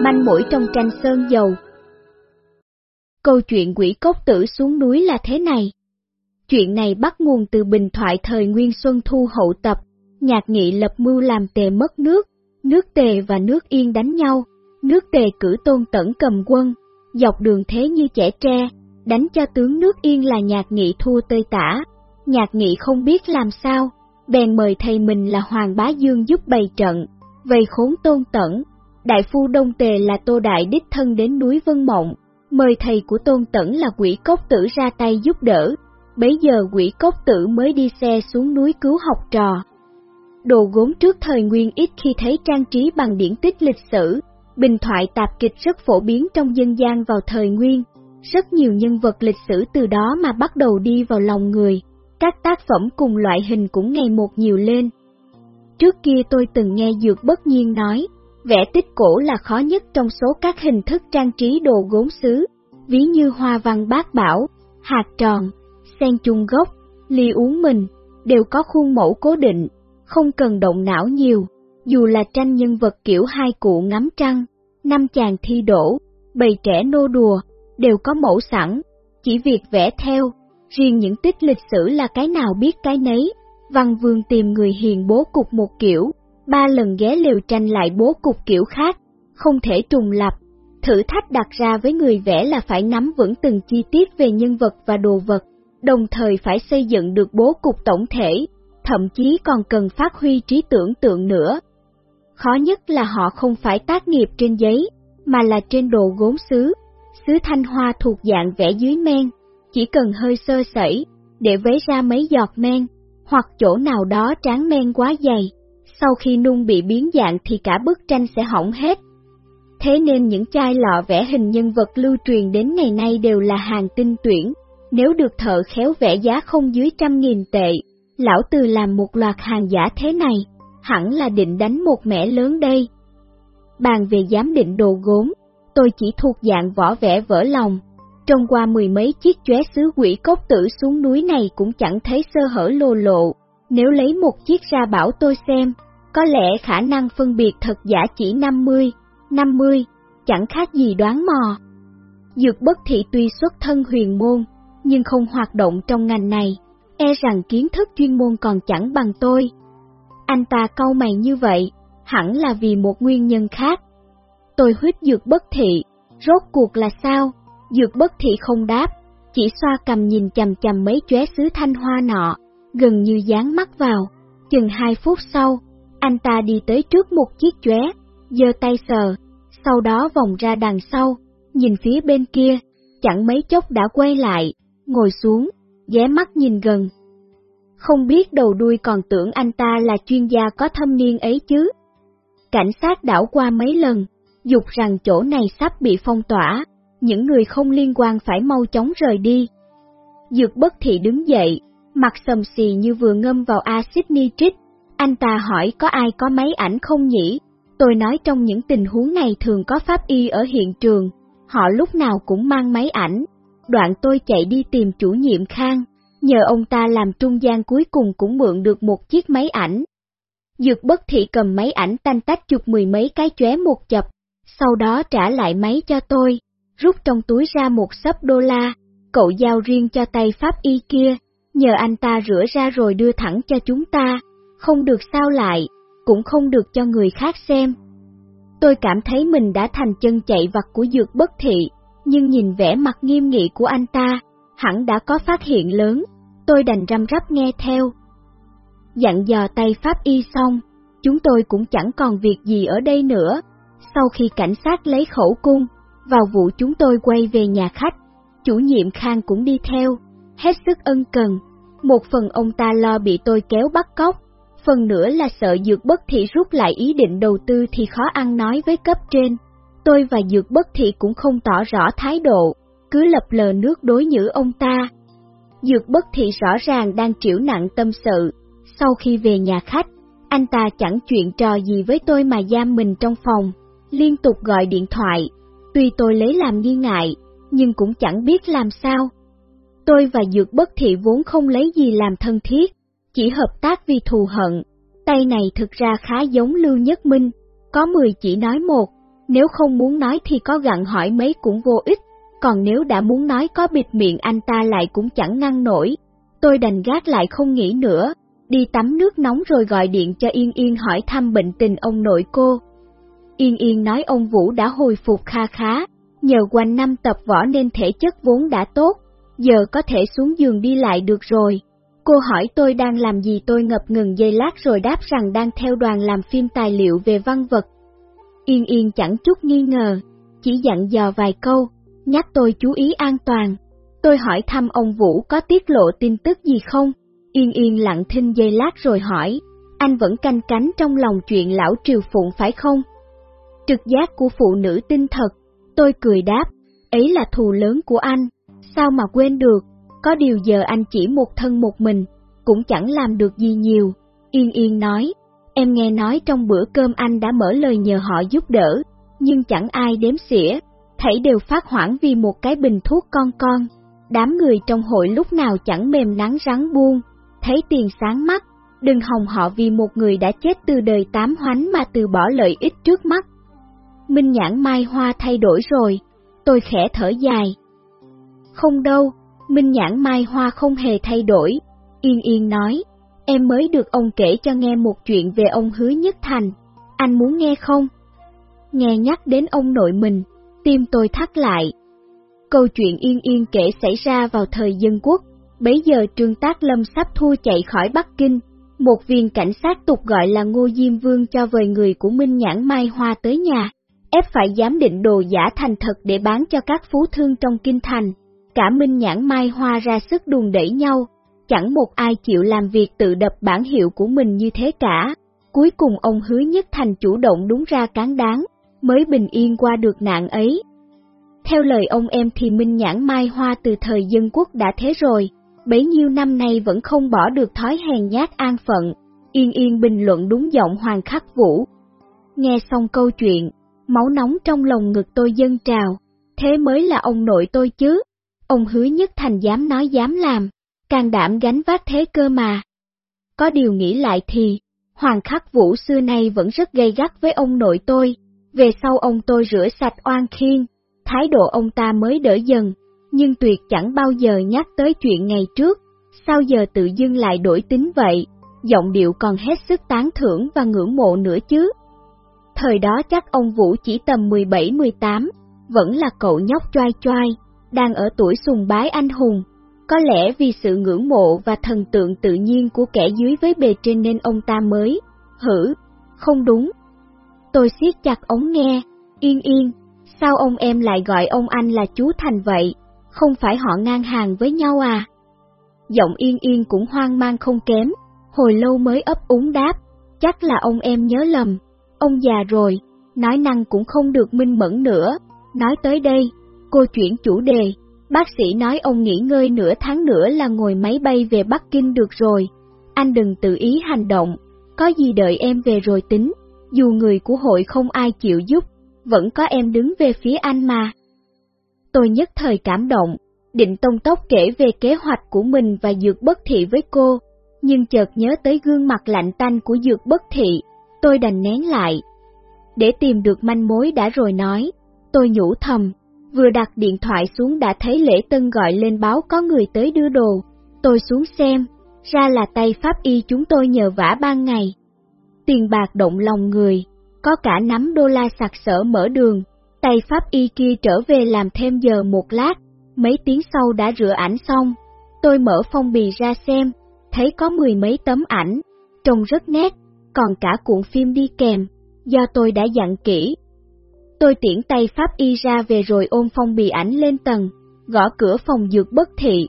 manh mũi trong tranh sơn dầu. Câu chuyện quỷ cốc tử xuống núi là thế này. Chuyện này bắt nguồn từ bình thoại thời Nguyên Xuân Thu hậu tập, nhạc nghị lập mưu làm tề mất nước, nước tề và nước yên đánh nhau, nước tề cử tôn tẩn cầm quân, dọc đường thế như trẻ tre, đánh cho tướng nước yên là nhạc nghị thua tơi tả. Nhạc nghị không biết làm sao, bèn mời thầy mình là Hoàng Bá Dương giúp bày trận, vây khốn tôn tẩn. Đại phu Đông Tề là Tô Đại đích thân đến núi Vân Mộng, mời thầy của tôn tẩn là quỷ cốc tử ra tay giúp đỡ. Bấy giờ quỷ cốc tử mới đi xe xuống núi cứu học trò. Đồ gốm trước thời nguyên ít khi thấy trang trí bằng điển tích lịch sử, bình thoại tạp kịch rất phổ biến trong dân gian vào thời nguyên. Rất nhiều nhân vật lịch sử từ đó mà bắt đầu đi vào lòng người, các tác phẩm cùng loại hình cũng ngày một nhiều lên. Trước kia tôi từng nghe Dược Bất Nhiên nói, vẽ tích cổ là khó nhất trong số các hình thức trang trí đồ gốm xứ, ví như hoa văn bát bảo, hạt tròn, sen chung gốc, ly uống mình, đều có khuôn mẫu cố định, không cần động não nhiều, dù là tranh nhân vật kiểu hai cụ ngắm trăng, năm chàng thi đổ, bầy trẻ nô đùa, đều có mẫu sẵn, chỉ việc vẽ theo, riêng những tích lịch sử là cái nào biết cái nấy. Văn Vương tìm người hiền bố cục một kiểu, ba lần ghé liều tranh lại bố cục kiểu khác, không thể trùng lập. Thử thách đặt ra với người vẽ là phải nắm vững từng chi tiết về nhân vật và đồ vật, đồng thời phải xây dựng được bố cục tổng thể, thậm chí còn cần phát huy trí tưởng tượng nữa. Khó nhất là họ không phải tác nghiệp trên giấy, mà là trên đồ gốm sứ. Sứ thanh hoa thuộc dạng vẽ dưới men, chỉ cần hơi sơ sẩy, để vấy ra mấy giọt men, hoặc chỗ nào đó tráng men quá dày, sau khi nung bị biến dạng thì cả bức tranh sẽ hỏng hết. Thế nên những chai lọ vẽ hình nhân vật lưu truyền đến ngày nay đều là hàng tinh tuyển, nếu được thợ khéo vẽ giá không dưới trăm nghìn tệ, lão từ làm một loạt hàng giả thế này, hẳn là định đánh một mẻ lớn đây. Bàn về giám định đồ gốm, tôi chỉ thuộc dạng võ vẽ vỡ lòng, trong qua mười mấy chiếc chóe sứ quỷ cốc tử xuống núi này cũng chẳng thấy sơ hở lô lộ, nếu lấy một chiếc ra bảo tôi xem, có lẽ khả năng phân biệt thật giả chỉ 50, 50, chẳng khác gì đoán mò. Dược bất thị tuy xuất thân huyền môn, nhưng không hoạt động trong ngành này, e rằng kiến thức chuyên môn còn chẳng bằng tôi. Anh ta câu mày như vậy, hẳn là vì một nguyên nhân khác. Tôi huyết dược bất thị, rốt cuộc là sao? Dược bất thị không đáp, chỉ xoa cầm nhìn chầm chầm mấy chóe sứ thanh hoa nọ, gần như dán mắt vào. Chừng hai phút sau, anh ta đi tới trước một chiếc chóe, giơ tay sờ, sau đó vòng ra đằng sau, nhìn phía bên kia, chẳng mấy chốc đã quay lại, ngồi xuống, ghé mắt nhìn gần. Không biết đầu đuôi còn tưởng anh ta là chuyên gia có thâm niên ấy chứ. Cảnh sát đảo qua mấy lần, dục rằng chỗ này sắp bị phong tỏa, những người không liên quan phải mau chóng rời đi. Dược bất thị đứng dậy, mặt sầm xì như vừa ngâm vào axit nitric, anh ta hỏi có ai có máy ảnh không nhỉ? Tôi nói trong những tình huống này thường có pháp y ở hiện trường, họ lúc nào cũng mang máy ảnh. Đoạn tôi chạy đi tìm chủ nhiệm Khang, nhờ ông ta làm trung gian cuối cùng cũng mượn được một chiếc máy ảnh. Dược bất thị cầm máy ảnh tanh tách chụp mười mấy cái chóe một chập, sau đó trả lại máy cho tôi. Rút trong túi ra một sấp đô la, cậu giao riêng cho tay pháp y kia, nhờ anh ta rửa ra rồi đưa thẳng cho chúng ta, không được sao lại, cũng không được cho người khác xem. Tôi cảm thấy mình đã thành chân chạy vặt của dược bất thị, nhưng nhìn vẻ mặt nghiêm nghị của anh ta, hẳn đã có phát hiện lớn, tôi đành răm rắp nghe theo. Dặn dò tay pháp y xong, chúng tôi cũng chẳng còn việc gì ở đây nữa. Sau khi cảnh sát lấy khẩu cung, vào vụ chúng tôi quay về nhà khách, chủ nhiệm Khang cũng đi theo, hết sức ân cần. Một phần ông ta lo bị tôi kéo bắt cóc, phần nữa là sợ Dược Bất Thị rút lại ý định đầu tư thì khó ăn nói với cấp trên. Tôi và Dược Bất Thị cũng không tỏ rõ thái độ, cứ lập lờ nước đối nhữ ông ta. Dược Bất Thị rõ ràng đang chịu nặng tâm sự, sau khi về nhà khách, anh ta chẳng chuyện trò gì với tôi mà giam mình trong phòng, liên tục gọi điện thoại, Tuy tôi lấy làm nghi ngại, nhưng cũng chẳng biết làm sao. Tôi và Dược Bất Thị vốn không lấy gì làm thân thiết, chỉ hợp tác vì thù hận. Tay này thực ra khá giống Lưu Nhất Minh, có 10 chỉ nói một, Nếu không muốn nói thì có gặn hỏi mấy cũng vô ích, còn nếu đã muốn nói có bịt miệng anh ta lại cũng chẳng ngăn nổi. Tôi đành gác lại không nghĩ nữa, đi tắm nước nóng rồi gọi điện cho Yên Yên hỏi thăm bệnh tình ông nội cô. Yên Yên nói ông Vũ đã hồi phục kha khá, nhờ quanh năm tập võ nên thể chất vốn đã tốt, giờ có thể xuống giường đi lại được rồi. Cô hỏi tôi đang làm gì tôi ngập ngừng giây lát rồi đáp rằng đang theo đoàn làm phim tài liệu về văn vật. Yên Yên chẳng chút nghi ngờ, chỉ dặn dò vài câu, nhắc tôi chú ý an toàn. Tôi hỏi thăm ông Vũ có tiết lộ tin tức gì không? Yên Yên lặng thinh giây lát rồi hỏi, anh vẫn canh cánh trong lòng chuyện lão Triều Phụng phải không? Trực giác của phụ nữ tinh thật, tôi cười đáp, ấy là thù lớn của anh, sao mà quên được, có điều giờ anh chỉ một thân một mình, cũng chẳng làm được gì nhiều. Yên Yên nói, em nghe nói trong bữa cơm anh đã mở lời nhờ họ giúp đỡ, nhưng chẳng ai đếm xỉa, thảy đều phát hoảng vì một cái bình thuốc con con. Đám người trong hội lúc nào chẳng mềm nắng rắn buông, thấy tiền sáng mắt, đừng hòng họ vì một người đã chết từ đời tám hoánh mà từ bỏ lợi ích trước mắt. Minh nhãn mai hoa thay đổi rồi, tôi khẽ thở dài. Không đâu, Minh nhãn mai hoa không hề thay đổi, Yên Yên nói, em mới được ông kể cho nghe một chuyện về ông Hứa Nhất Thành, anh muốn nghe không? Nghe nhắc đến ông nội mình, tim tôi thắt lại. Câu chuyện Yên Yên kể xảy ra vào thời dân quốc, bấy giờ Trương Tác Lâm sắp thua chạy khỏi Bắc Kinh, một viên cảnh sát tục gọi là Ngô Diêm Vương cho vời người của Minh Nhãn Mai Hoa tới nhà, ép phải giám định đồ giả thành thật để bán cho các phú thương trong kinh thành. Cả Minh Nhãn Mai Hoa ra sức đùn đẩy nhau, chẳng một ai chịu làm việc tự đập bản hiệu của mình như thế cả. Cuối cùng ông hứa nhất thành chủ động đúng ra cán đáng, mới bình yên qua được nạn ấy. Theo lời ông em thì Minh Nhãn Mai Hoa từ thời dân quốc đã thế rồi, bấy nhiêu năm nay vẫn không bỏ được thói hèn nhát an phận, yên yên bình luận đúng giọng Hoàng Khắc Vũ. Nghe xong câu chuyện, máu nóng trong lòng ngực tôi dâng trào, thế mới là ông nội tôi chứ, ông hứa nhất thành dám nói dám làm, càng đảm gánh vác thế cơ mà. Có điều nghĩ lại thì, Hoàng Khắc Vũ xưa nay vẫn rất gây gắt với ông nội tôi, về sau ông tôi rửa sạch oan khiên, thái độ ông ta mới đỡ dần, nhưng tuyệt chẳng bao giờ nhắc tới chuyện ngày trước, sao giờ tự dưng lại đổi tính vậy, giọng điệu còn hết sức tán thưởng và ngưỡng mộ nữa chứ. Thời đó chắc ông Vũ chỉ tầm 17-18, vẫn là cậu nhóc choai choai, đang ở tuổi sùng bái anh hùng. Có lẽ vì sự ngưỡng mộ và thần tượng tự nhiên của kẻ dưới với bề trên nên ông ta mới, hử, không đúng. Tôi siết chặt ống nghe, yên yên, sao ông em lại gọi ông anh là chú Thành vậy, không phải họ ngang hàng với nhau à? Giọng yên yên cũng hoang mang không kém, hồi lâu mới ấp úng đáp, chắc là ông em nhớ lầm, ông già rồi, nói năng cũng không được minh mẫn nữa, nói tới đây, cô chuyển chủ đề, bác sĩ nói ông nghỉ ngơi nửa tháng nữa là ngồi máy bay về Bắc Kinh được rồi, anh đừng tự ý hành động, có gì đợi em về rồi tính, dù người của hội không ai chịu giúp, vẫn có em đứng về phía anh mà. Tôi nhất thời cảm động, định tông tốc kể về kế hoạch của mình và dược bất thị với cô, nhưng chợt nhớ tới gương mặt lạnh tanh của dược bất thị, tôi đành nén lại. Để tìm được manh mối đã rồi nói, tôi nhủ thầm, vừa đặt điện thoại xuống đã thấy lễ tân gọi lên báo có người tới đưa đồ, tôi xuống xem, ra là tay pháp y chúng tôi nhờ vả ban ngày. Tiền bạc động lòng người, có cả nắm đô la sặc sỡ mở đường, tay pháp y kia trở về làm thêm giờ một lát, mấy tiếng sau đã rửa ảnh xong. Tôi mở phong bì ra xem, thấy có mười mấy tấm ảnh, trông rất nét, còn cả cuộn phim đi kèm, do tôi đã dặn kỹ. Tôi tiễn tay pháp y ra về rồi ôm phong bì ảnh lên tầng, gõ cửa phòng dược bất thị.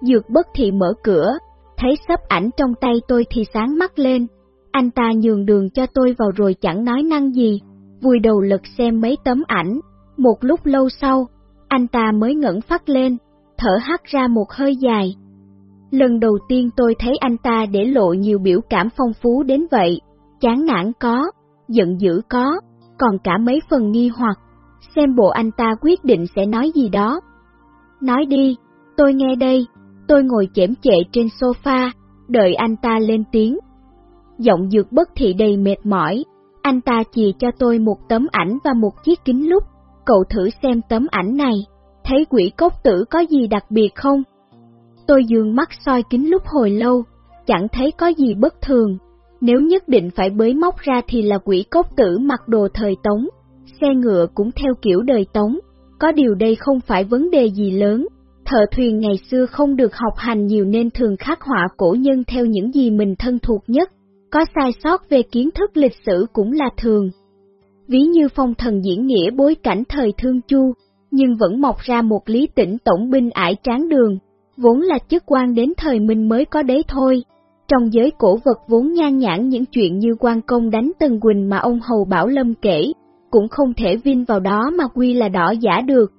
Dược bất thị mở cửa, thấy sắp ảnh trong tay tôi thì sáng mắt lên, anh ta nhường đường cho tôi vào rồi chẳng nói năng gì, vùi đầu lật xem mấy tấm ảnh. Một lúc lâu sau, anh ta mới ngẩng phát lên, thở hắt ra một hơi dài. Lần đầu tiên tôi thấy anh ta để lộ nhiều biểu cảm phong phú đến vậy, chán nản có, giận dữ có, còn cả mấy phần nghi hoặc, xem bộ anh ta quyết định sẽ nói gì đó. Nói đi, tôi nghe đây, tôi ngồi chễm chệ trên sofa, đợi anh ta lên tiếng giọng dược bất thị đầy mệt mỏi, Anh ta chì cho tôi một tấm ảnh và một chiếc kính lúp, cậu thử xem tấm ảnh này, thấy quỷ cốc tử có gì đặc biệt không? Tôi dường mắt soi kính lúc hồi lâu, chẳng thấy có gì bất thường. Nếu nhất định phải bới móc ra thì là quỷ cốc tử mặc đồ thời Tống, xe ngựa cũng theo kiểu đời Tống. Có điều đây không phải vấn đề gì lớn, thợ thuyền ngày xưa không được học hành nhiều nên thường khắc họa cổ nhân theo những gì mình thân thuộc nhất, có sai sót về kiến thức lịch sử cũng là thường. Ví như phong thần diễn nghĩa bối cảnh thời thương chu, nhưng vẫn mọc ra một lý tỉnh tổng binh ải tráng đường, vốn là chức quan đến thời minh mới có đấy thôi. Trong giới cổ vật vốn nhan nhãn những chuyện như quan công đánh Tân Quỳnh mà ông Hầu Bảo Lâm kể, cũng không thể vin vào đó mà quy là đỏ giả được.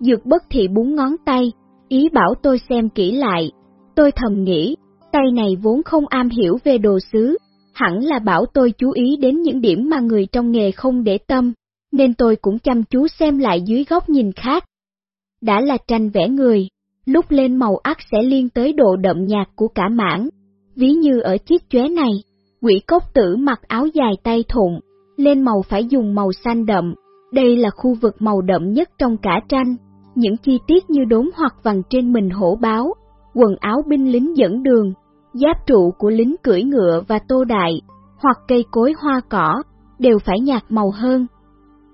Dược bất thị búng ngón tay, ý bảo tôi xem kỹ lại. Tôi thầm nghĩ, tay này vốn không am hiểu về đồ sứ, hẳn là bảo tôi chú ý đến những điểm mà người trong nghề không để tâm, nên tôi cũng chăm chú xem lại dưới góc nhìn khác. Đã là tranh vẽ người, lúc lên màu ắt sẽ liên tới độ đậm nhạt của cả mảng. Ví như ở chiếc chóe này, quỷ cốc tử mặc áo dài tay thụng, lên màu phải dùng màu xanh đậm. Đây là khu vực màu đậm nhất trong cả tranh, những chi tiết như đốm hoặc vằn trên mình hổ báo, quần áo binh lính dẫn đường, giáp trụ của lính cưỡi ngựa và tô đại, hoặc cây cối hoa cỏ, đều phải nhạt màu hơn.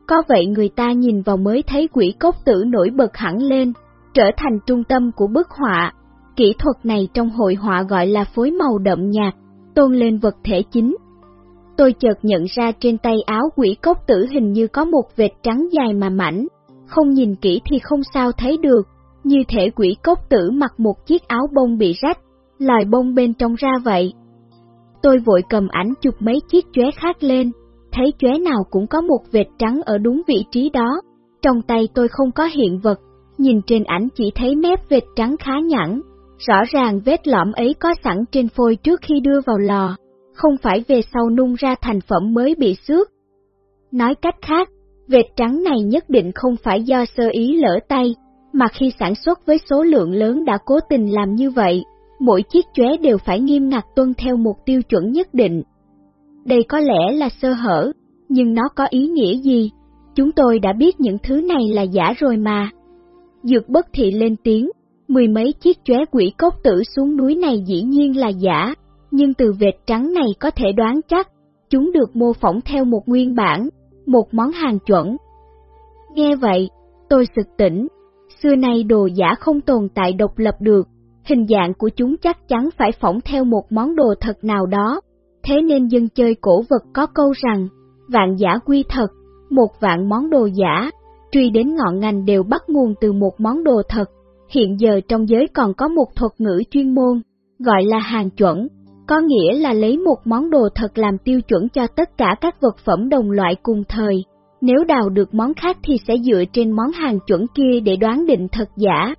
Có vậy người ta nhìn vào mới thấy quỷ cốc tử nổi bật hẳn lên, trở thành trung tâm của bức họa. Kỹ thuật này trong hội họa gọi là phối màu đậm nhạt, tôn lên vật thể chính. Tôi chợt nhận ra trên tay áo quỷ cốc tử hình như có một vệt trắng dài mà mảnh, không nhìn kỹ thì không sao thấy được, như thể quỷ cốc tử mặc một chiếc áo bông bị rách, lòi bông bên trong ra vậy. Tôi vội cầm ảnh chụp mấy chiếc chóe khác lên, thấy chóe nào cũng có một vệt trắng ở đúng vị trí đó. Trong tay tôi không có hiện vật, nhìn trên ảnh chỉ thấy mép vệt trắng khá nhẵn, rõ ràng vết lõm ấy có sẵn trên phôi trước khi đưa vào lò, không phải về sau nung ra thành phẩm mới bị xước. Nói cách khác, vệt trắng này nhất định không phải do sơ ý lỡ tay, mà khi sản xuất với số lượng lớn đã cố tình làm như vậy, mỗi chiếc chóe đều phải nghiêm ngặt tuân theo một tiêu chuẩn nhất định. Đây có lẽ là sơ hở, nhưng nó có ý nghĩa gì? Chúng tôi đã biết những thứ này là giả rồi mà. Dược bất thị lên tiếng, mười mấy chiếc chóe quỷ cốc tử xuống núi này dĩ nhiên là giả, nhưng từ vệt trắng này có thể đoán chắc, chúng được mô phỏng theo một nguyên bản, một món hàng chuẩn. Nghe vậy, tôi sực tỉnh, xưa nay đồ giả không tồn tại độc lập được, hình dạng của chúng chắc chắn phải phỏng theo một món đồ thật nào đó, thế nên dân chơi cổ vật có câu rằng, vạn giả quy thật, một vạn món đồ giả, truy đến ngọn ngành đều bắt nguồn từ một món đồ thật. Hiện giờ trong giới còn có một thuật ngữ chuyên môn, gọi là hàng chuẩn, có nghĩa là lấy một món đồ thật làm tiêu chuẩn cho tất cả các vật phẩm đồng loại cùng thời. Nếu đào được món khác thì sẽ dựa trên món hàng chuẩn kia để đoán định thật giả.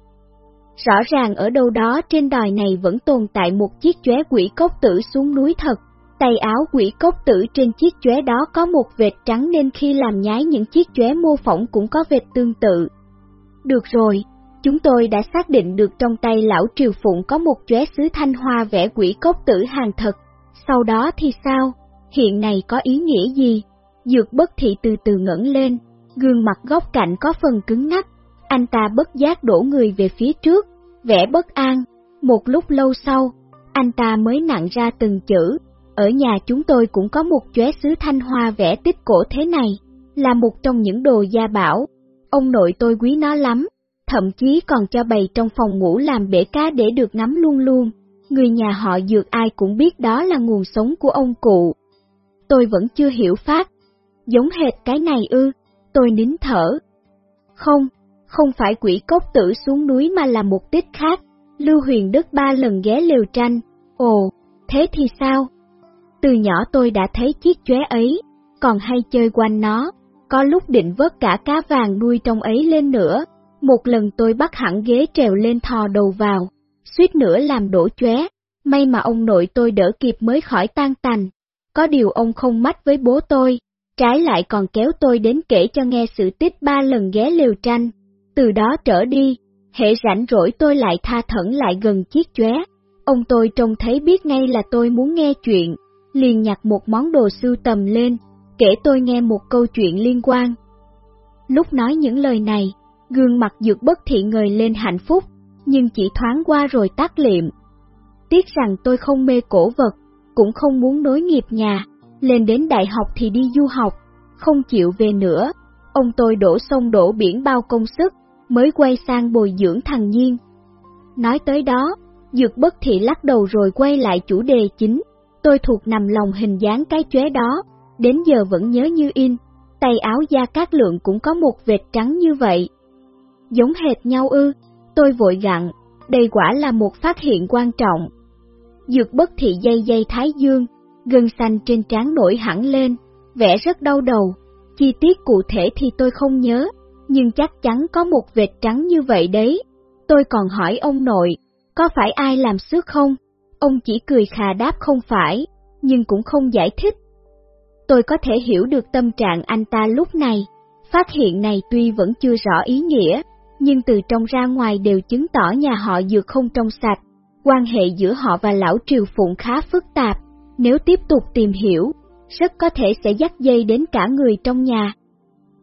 Rõ ràng ở đâu đó trên đòi này vẫn tồn tại một chiếc chóe quỷ cốc tử xuống núi thật, Tay áo quỷ cốc tử trên chiếc chóe đó có một vệt trắng nên khi làm nhái những chiếc chóe mô phỏng cũng có vệt tương tự. Được rồi, chúng tôi đã xác định được trong tay lão Triều Phụng có một chóe sứ thanh hoa vẽ quỷ cốc tử hàng thật. Sau đó thì sao? Hiện này có ý nghĩa gì? Dược bất thị từ từ ngẩng lên, gương mặt góc cạnh có phần cứng ngắc. Anh ta bất giác đổ người về phía trước, vẽ bất an. Một lúc lâu sau, anh ta mới nặng ra từng chữ, ở nhà chúng tôi cũng có một chóe sứ thanh hoa vẽ tích cổ thế này, là một trong những đồ gia bảo. Ông nội tôi quý nó lắm, thậm chí còn cho bày trong phòng ngủ làm bể cá để được ngắm luôn luôn. Người nhà họ dược ai cũng biết đó là nguồn sống của ông cụ. Tôi vẫn chưa hiểu phát. Giống hệt cái này ư, tôi nín thở. Không, không phải quỷ cốc tử xuống núi mà là một tích khác. Lưu Huyền Đức ba lần ghé liều tranh. Ồ, thế thì sao? Từ nhỏ tôi đã thấy chiếc chóe ấy, còn hay chơi quanh nó, có lúc định vớt cả cá vàng nuôi trong ấy lên nữa. Một lần tôi bắt hẳn ghế trèo lên thò đầu vào, suýt nữa làm đổ chóe, may mà ông nội tôi đỡ kịp mới khỏi tan tành. Có điều ông không mách với bố tôi, trái lại còn kéo tôi đến kể cho nghe sự tích ba lần ghé liều tranh. Từ đó trở đi, hệ rảnh rỗi tôi lại tha thẩn lại gần chiếc chóe. Ông tôi trông thấy biết ngay là tôi muốn nghe chuyện, liền nhặt một món đồ sưu tầm lên, kể tôi nghe một câu chuyện liên quan. Lúc nói những lời này, gương mặt dược bất thị ngời lên hạnh phúc, nhưng chỉ thoáng qua rồi tắt liệm. Tiếc rằng tôi không mê cổ vật, cũng không muốn nối nghiệp nhà, lên đến đại học thì đi du học, không chịu về nữa. Ông tôi đổ sông đổ biển bao công sức, mới quay sang bồi dưỡng thằng Nhiên. Nói tới đó, Dược bất thị lắc đầu rồi quay lại chủ đề chính. Tôi thuộc nằm lòng hình dáng cái chóe đó, đến giờ vẫn nhớ như in, tay áo da cát lượng cũng có một vệt trắng như vậy. Giống hệt nhau ư, tôi vội gặn, đây quả là một phát hiện quan trọng. Dược bất thị dây dây thái dương, gân xanh trên trán nổi hẳn lên, vẽ rất đau đầu, chi tiết cụ thể thì tôi không nhớ, nhưng chắc chắn có một vệt trắng như vậy đấy. Tôi còn hỏi ông nội, có phải ai làm xước không? Ông chỉ cười khà đáp không phải, nhưng cũng không giải thích. Tôi có thể hiểu được tâm trạng anh ta lúc này, phát hiện này tuy vẫn chưa rõ ý nghĩa, nhưng từ trong ra ngoài đều chứng tỏ nhà họ dược không trong sạch, quan hệ giữa họ và lão triều phụng khá phức tạp, nếu tiếp tục tìm hiểu, rất có thể sẽ dắt dây đến cả người trong nhà.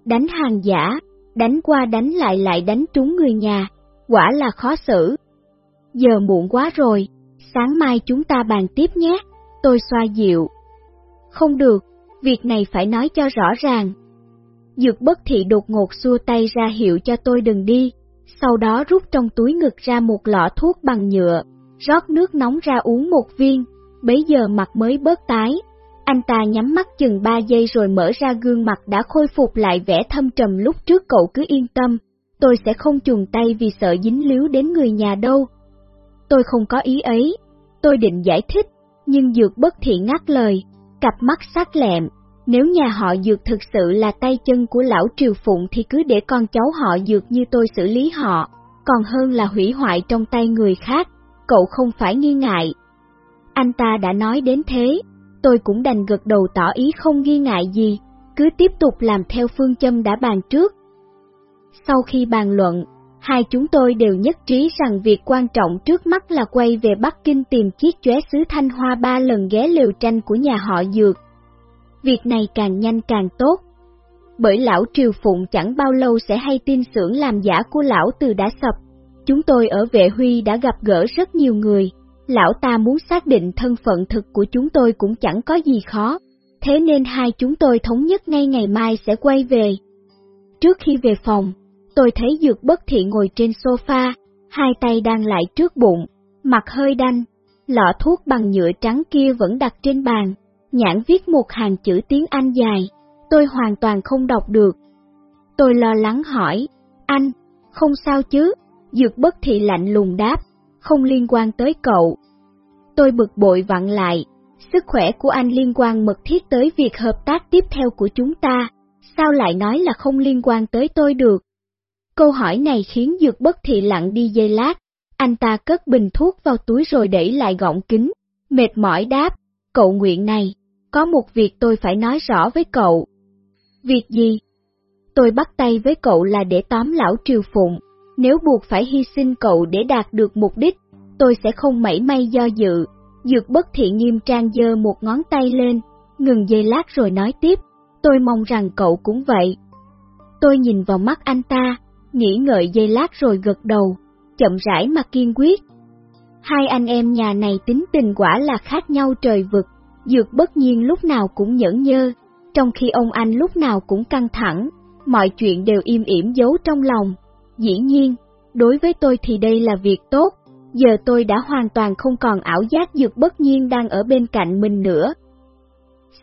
Đánh hàng giả, đánh qua đánh lại lại đánh trúng người nhà, quả là khó xử. Giờ muộn quá rồi, sáng mai chúng ta bàn tiếp nhé, tôi xoa dịu. Không được, việc này phải nói cho rõ ràng. Dược bất thị đột ngột xua tay ra hiệu cho tôi đừng đi, sau đó rút trong túi ngực ra một lọ thuốc bằng nhựa, rót nước nóng ra uống một viên, bấy giờ mặt mới bớt tái. Anh ta nhắm mắt chừng 3 giây rồi mở ra gương mặt đã khôi phục lại vẻ thâm trầm lúc trước cậu cứ yên tâm, tôi sẽ không chuồng tay vì sợ dính líu đến người nhà đâu. Tôi không có ý ấy, tôi định giải thích, nhưng dược bất thị ngắt lời, cặp mắt sắc lẹm, nếu nhà họ dược thực sự là tay chân của lão triều phụng thì cứ để con cháu họ dược như tôi xử lý họ, còn hơn là hủy hoại trong tay người khác, cậu không phải nghi ngại. Anh ta đã nói đến thế, tôi cũng đành gật đầu tỏ ý không nghi ngại gì, cứ tiếp tục làm theo phương châm đã bàn trước. Sau khi bàn luận, hai chúng tôi đều nhất trí rằng việc quan trọng trước mắt là quay về Bắc Kinh tìm chiếc chóe sứ Thanh Hoa ba lần ghé lều tranh của nhà họ Dược. Việc này càng nhanh càng tốt. Bởi lão Triều Phụng chẳng bao lâu sẽ hay tin xưởng làm giả của lão từ đã sập. Chúng tôi ở vệ huy đã gặp gỡ rất nhiều người, lão ta muốn xác định thân phận thực của chúng tôi cũng chẳng có gì khó, thế nên hai chúng tôi thống nhất ngay ngày mai sẽ quay về. Trước khi về phòng, tôi thấy dược bất thị ngồi trên sofa, hai tay đang lại trước bụng, mặt hơi đanh, lọ thuốc bằng nhựa trắng kia vẫn đặt trên bàn, nhãn viết một hàng chữ tiếng Anh dài, tôi hoàn toàn không đọc được. Tôi lo lắng hỏi, anh, không sao chứ, dược bất thị lạnh lùng đáp, không liên quan tới cậu. Tôi bực bội vặn lại, sức khỏe của anh liên quan mật thiết tới việc hợp tác tiếp theo của chúng ta, sao lại nói là không liên quan tới tôi được? Câu hỏi này khiến Dược bất thị lặng đi dây lát, anh ta cất bình thuốc vào túi rồi đẩy lại gọng kính, mệt mỏi đáp, cậu nguyện này, có một việc tôi phải nói rõ với cậu. Việc gì? Tôi bắt tay với cậu là để tóm lão triều phụng, nếu buộc phải hy sinh cậu để đạt được mục đích, tôi sẽ không mảy may do dự. Dược bất thiện nghiêm trang dơ một ngón tay lên, ngừng dây lát rồi nói tiếp, tôi mong rằng cậu cũng vậy. Tôi nhìn vào mắt anh ta, nghĩ ngợi dây lát rồi gật đầu, chậm rãi mà kiên quyết. Hai anh em nhà này tính tình quả là khác nhau trời vực, dược bất nhiên lúc nào cũng nhẫn nhơ, trong khi ông anh lúc nào cũng căng thẳng, mọi chuyện đều im ỉm giấu trong lòng. Dĩ nhiên, đối với tôi thì đây là việc tốt, giờ tôi đã hoàn toàn không còn ảo giác dược bất nhiên đang ở bên cạnh mình nữa.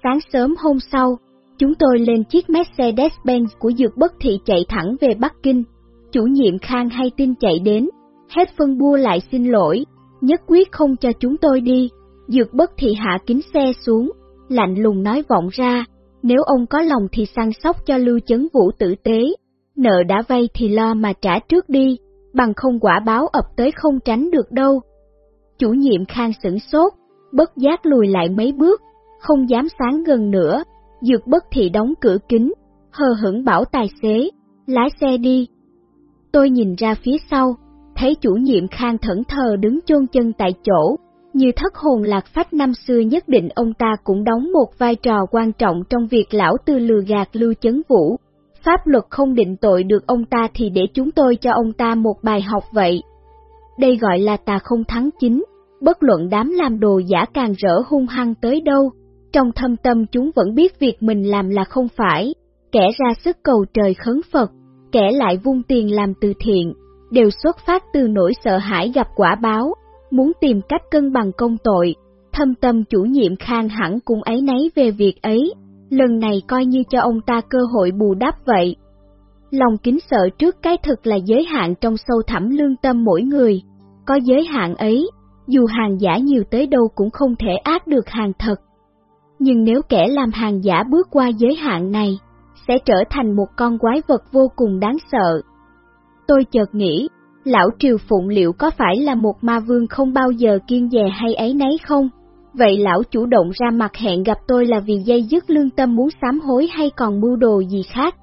Sáng sớm hôm sau, chúng tôi lên chiếc Mercedes-Benz của dược bất thị chạy thẳng về Bắc Kinh chủ nhiệm Khang hay tin chạy đến, hết phân bua lại xin lỗi, nhất quyết không cho chúng tôi đi, dược bất thị hạ kính xe xuống, lạnh lùng nói vọng ra, nếu ông có lòng thì săn sóc cho lưu chấn vũ tử tế, nợ đã vay thì lo mà trả trước đi, bằng không quả báo ập tới không tránh được đâu. Chủ nhiệm Khang sửng sốt, bất giác lùi lại mấy bước, không dám sáng gần nữa, dược bất thị đóng cửa kính, hờ hững bảo tài xế, lái xe đi, Tôi nhìn ra phía sau, thấy chủ nhiệm khang thẫn thờ đứng chôn chân tại chỗ, Như thất hồn lạc phách năm xưa nhất định ông ta cũng đóng một vai trò quan trọng trong việc lão tư lừa gạt lưu chấn vũ. Pháp luật không định tội được ông ta thì để chúng tôi cho ông ta một bài học vậy. Đây gọi là tà không thắng chính, bất luận đám làm đồ giả càng rỡ hung hăng tới đâu, trong thâm tâm chúng vẫn biết việc mình làm là không phải, kẻ ra sức cầu trời khấn Phật, kẻ lại vung tiền làm từ thiện, đều xuất phát từ nỗi sợ hãi gặp quả báo, muốn tìm cách cân bằng công tội, thâm tâm chủ nhiệm khang hẳn cũng ấy nấy về việc ấy, lần này coi như cho ông ta cơ hội bù đắp vậy. Lòng kính sợ trước cái thực là giới hạn trong sâu thẳm lương tâm mỗi người, có giới hạn ấy, dù hàng giả nhiều tới đâu cũng không thể ác được hàng thật. Nhưng nếu kẻ làm hàng giả bước qua giới hạn này, sẽ trở thành một con quái vật vô cùng đáng sợ. Tôi chợt nghĩ, lão Triều Phụng liệu có phải là một ma vương không bao giờ kiên dè hay ấy nấy không? Vậy lão chủ động ra mặt hẹn gặp tôi là vì dây dứt lương tâm muốn sám hối hay còn mưu đồ gì khác?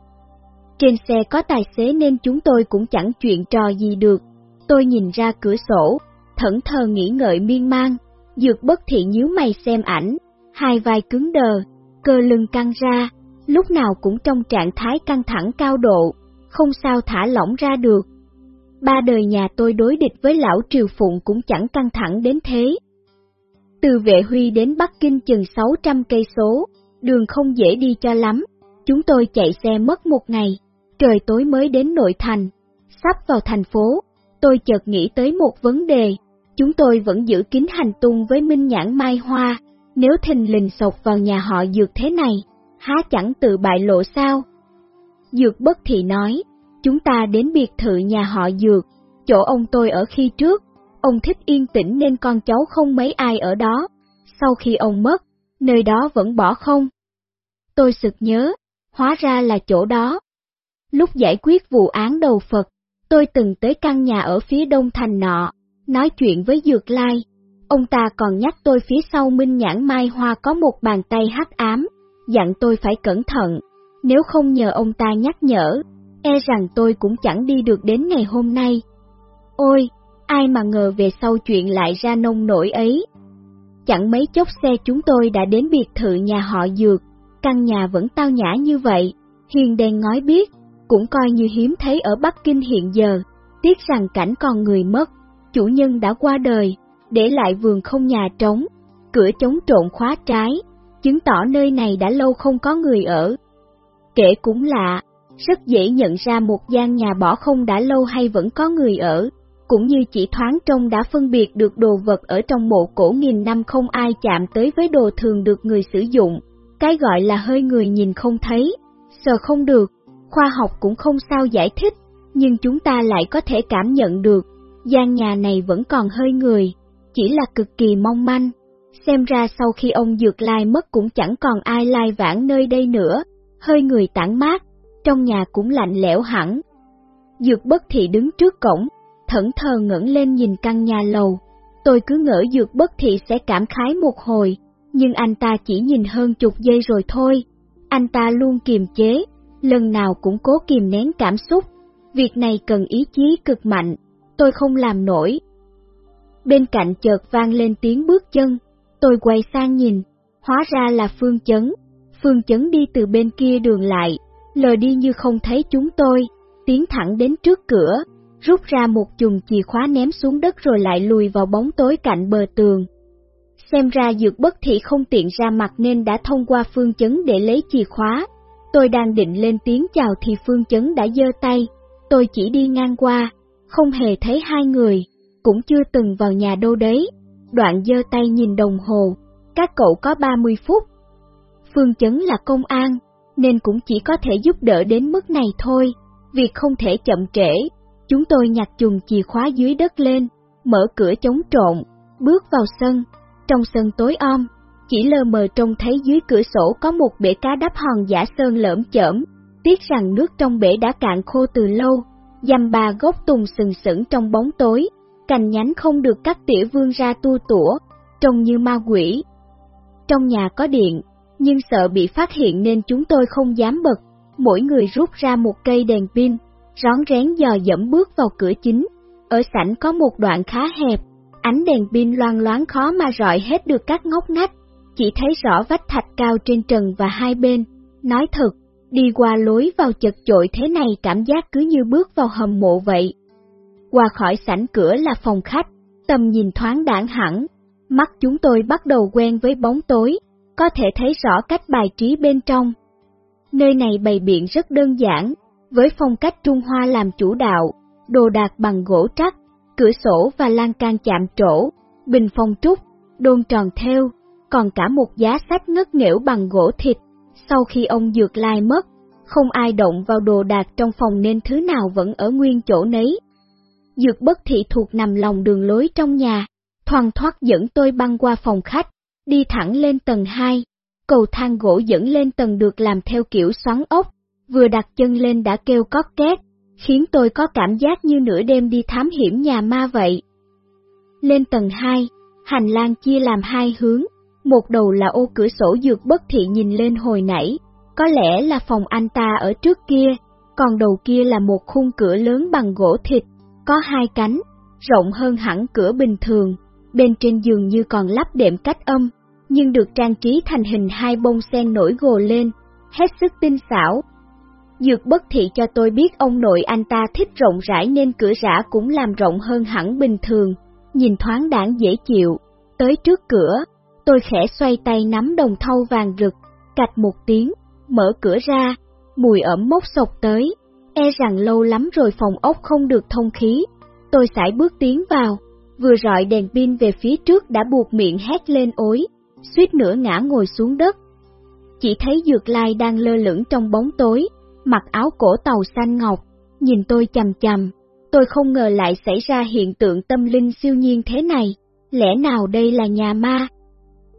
Trên xe có tài xế nên chúng tôi cũng chẳng chuyện trò gì được. Tôi nhìn ra cửa sổ, thẫn thờ nghĩ ngợi miên man, dược bất thị nhíu mày xem ảnh, hai vai cứng đờ, cơ lưng căng ra, lúc nào cũng trong trạng thái căng thẳng cao độ, không sao thả lỏng ra được. Ba đời nhà tôi đối địch với lão Triều Phụng cũng chẳng căng thẳng đến thế. Từ Vệ Huy đến Bắc Kinh chừng 600 cây số, đường không dễ đi cho lắm. Chúng tôi chạy xe mất một ngày, trời tối mới đến nội thành. Sắp vào thành phố, tôi chợt nghĩ tới một vấn đề. Chúng tôi vẫn giữ kín hành tung với Minh Nhãn Mai Hoa, nếu thình lình sộc vào nhà họ dược thế này, há chẳng tự bại lộ sao? Dược bất thị nói, chúng ta đến biệt thự nhà họ dược, chỗ ông tôi ở khi trước, ông thích yên tĩnh nên con cháu không mấy ai ở đó, sau khi ông mất, nơi đó vẫn bỏ không. Tôi sực nhớ, hóa ra là chỗ đó. Lúc giải quyết vụ án đầu Phật, tôi từng tới căn nhà ở phía đông thành nọ, nói chuyện với Dược Lai. Ông ta còn nhắc tôi phía sau Minh Nhãn Mai Hoa có một bàn tay hắc ám, dặn tôi phải cẩn thận, nếu không nhờ ông ta nhắc nhở, e rằng tôi cũng chẳng đi được đến ngày hôm nay. Ôi, ai mà ngờ về sau chuyện lại ra nông nổi ấy. Chẳng mấy chốc xe chúng tôi đã đến biệt thự nhà họ Dược, căn nhà vẫn tao nhã như vậy, hiền đèn ngói biết, cũng coi như hiếm thấy ở Bắc Kinh hiện giờ, tiếc rằng cảnh còn người mất, chủ nhân đã qua đời, để lại vườn không nhà trống, cửa trống trộn khóa trái, chứng tỏ nơi này đã lâu không có người ở. Kể cũng lạ, rất dễ nhận ra một gian nhà bỏ không đã lâu hay vẫn có người ở, cũng như chỉ thoáng trông đã phân biệt được đồ vật ở trong mộ cổ nghìn năm không ai chạm tới với đồ thường được người sử dụng, cái gọi là hơi người nhìn không thấy, sờ không được, khoa học cũng không sao giải thích, nhưng chúng ta lại có thể cảm nhận được, gian nhà này vẫn còn hơi người, chỉ là cực kỳ mong manh. Xem ra sau khi ông Dược Lai mất cũng chẳng còn ai lai vãng nơi đây nữa, hơi người tản mát, trong nhà cũng lạnh lẽo hẳn. Dược bất thị đứng trước cổng, thẫn thờ ngẩng lên nhìn căn nhà lầu. Tôi cứ ngỡ dược bất thị sẽ cảm khái một hồi, nhưng anh ta chỉ nhìn hơn chục giây rồi thôi. Anh ta luôn kiềm chế, lần nào cũng cố kìm nén cảm xúc. Việc này cần ý chí cực mạnh, tôi không làm nổi. Bên cạnh chợt vang lên tiếng bước chân, tôi quay sang nhìn, hóa ra là Phương Chấn. Phương Chấn đi từ bên kia đường lại, lờ đi như không thấy chúng tôi, tiến thẳng đến trước cửa, rút ra một chùm chìa khóa ném xuống đất rồi lại lùi vào bóng tối cạnh bờ tường. Xem ra dược bất thị không tiện ra mặt nên đã thông qua phương chấn để lấy chìa khóa. Tôi đang định lên tiếng chào thì phương chấn đã giơ tay, tôi chỉ đi ngang qua, không hề thấy hai người, cũng chưa từng vào nhà đâu đấy. Đoạn giơ tay nhìn đồng hồ, các cậu có 30 phút. Phương chấn là công an, nên cũng chỉ có thể giúp đỡ đến mức này thôi, việc không thể chậm trễ. Chúng tôi nhặt chùm chìa khóa dưới đất lên, mở cửa chống trộn, bước vào sân. Trong sân tối om, chỉ lờ mờ trông thấy dưới cửa sổ có một bể cá đắp hòn giả sơn lởm chởm, tiếc rằng nước trong bể đã cạn khô từ lâu, dằm ba gốc tùng sừng sững trong bóng tối, cành nhánh không được cắt tỉa vương ra tu tủa, trông như ma quỷ. Trong nhà có điện, nhưng sợ bị phát hiện nên chúng tôi không dám bật, mỗi người rút ra một cây đèn pin, rón rén dò dẫm bước vào cửa chính. Ở sảnh có một đoạn khá hẹp, Ánh đèn pin loang loáng khó mà rọi hết được các ngóc ngách, chỉ thấy rõ vách thạch cao trên trần và hai bên. Nói thật, đi qua lối vào chật chội thế này cảm giác cứ như bước vào hầm mộ vậy. Qua khỏi sảnh cửa là phòng khách, tầm nhìn thoáng đãng hẳn, mắt chúng tôi bắt đầu quen với bóng tối, có thể thấy rõ cách bài trí bên trong. Nơi này bày biện rất đơn giản, với phong cách Trung Hoa làm chủ đạo, đồ đạc bằng gỗ trắc, cửa sổ và lan can chạm trổ, bình phong trúc, đôn tròn theo, còn cả một giá sách ngất nghẽo bằng gỗ thịt. Sau khi ông Dược Lai mất, không ai động vào đồ đạc trong phòng nên thứ nào vẫn ở nguyên chỗ nấy. Dược bất thị thuộc nằm lòng đường lối trong nhà, thoang thoát dẫn tôi băng qua phòng khách, đi thẳng lên tầng 2. Cầu thang gỗ dẫn lên tầng được làm theo kiểu xoắn ốc, vừa đặt chân lên đã kêu cót két, khiến tôi có cảm giác như nửa đêm đi thám hiểm nhà ma vậy. Lên tầng 2, hành lang chia làm hai hướng, một đầu là ô cửa sổ dược bất thị nhìn lên hồi nãy, có lẽ là phòng anh ta ở trước kia, còn đầu kia là một khung cửa lớn bằng gỗ thịt, có hai cánh, rộng hơn hẳn cửa bình thường, bên trên giường như còn lắp đệm cách âm, nhưng được trang trí thành hình hai bông sen nổi gồ lên, hết sức tinh xảo. Dược bất thị cho tôi biết ông nội anh ta thích rộng rãi nên cửa rã cũng làm rộng hơn hẳn bình thường, nhìn thoáng đãng dễ chịu. Tới trước cửa, tôi khẽ xoay tay nắm đồng thau vàng rực, cạch một tiếng, mở cửa ra, mùi ẩm mốc sộc tới, e rằng lâu lắm rồi phòng ốc không được thông khí. Tôi sải bước tiến vào, vừa rọi đèn pin về phía trước đã buộc miệng hét lên ối, suýt nữa ngã ngồi xuống đất. Chỉ thấy Dược Lai đang lơ lửng trong bóng tối, mặc áo cổ tàu xanh ngọc, nhìn tôi chầm chầm. Tôi không ngờ lại xảy ra hiện tượng tâm linh siêu nhiên thế này, lẽ nào đây là nhà ma?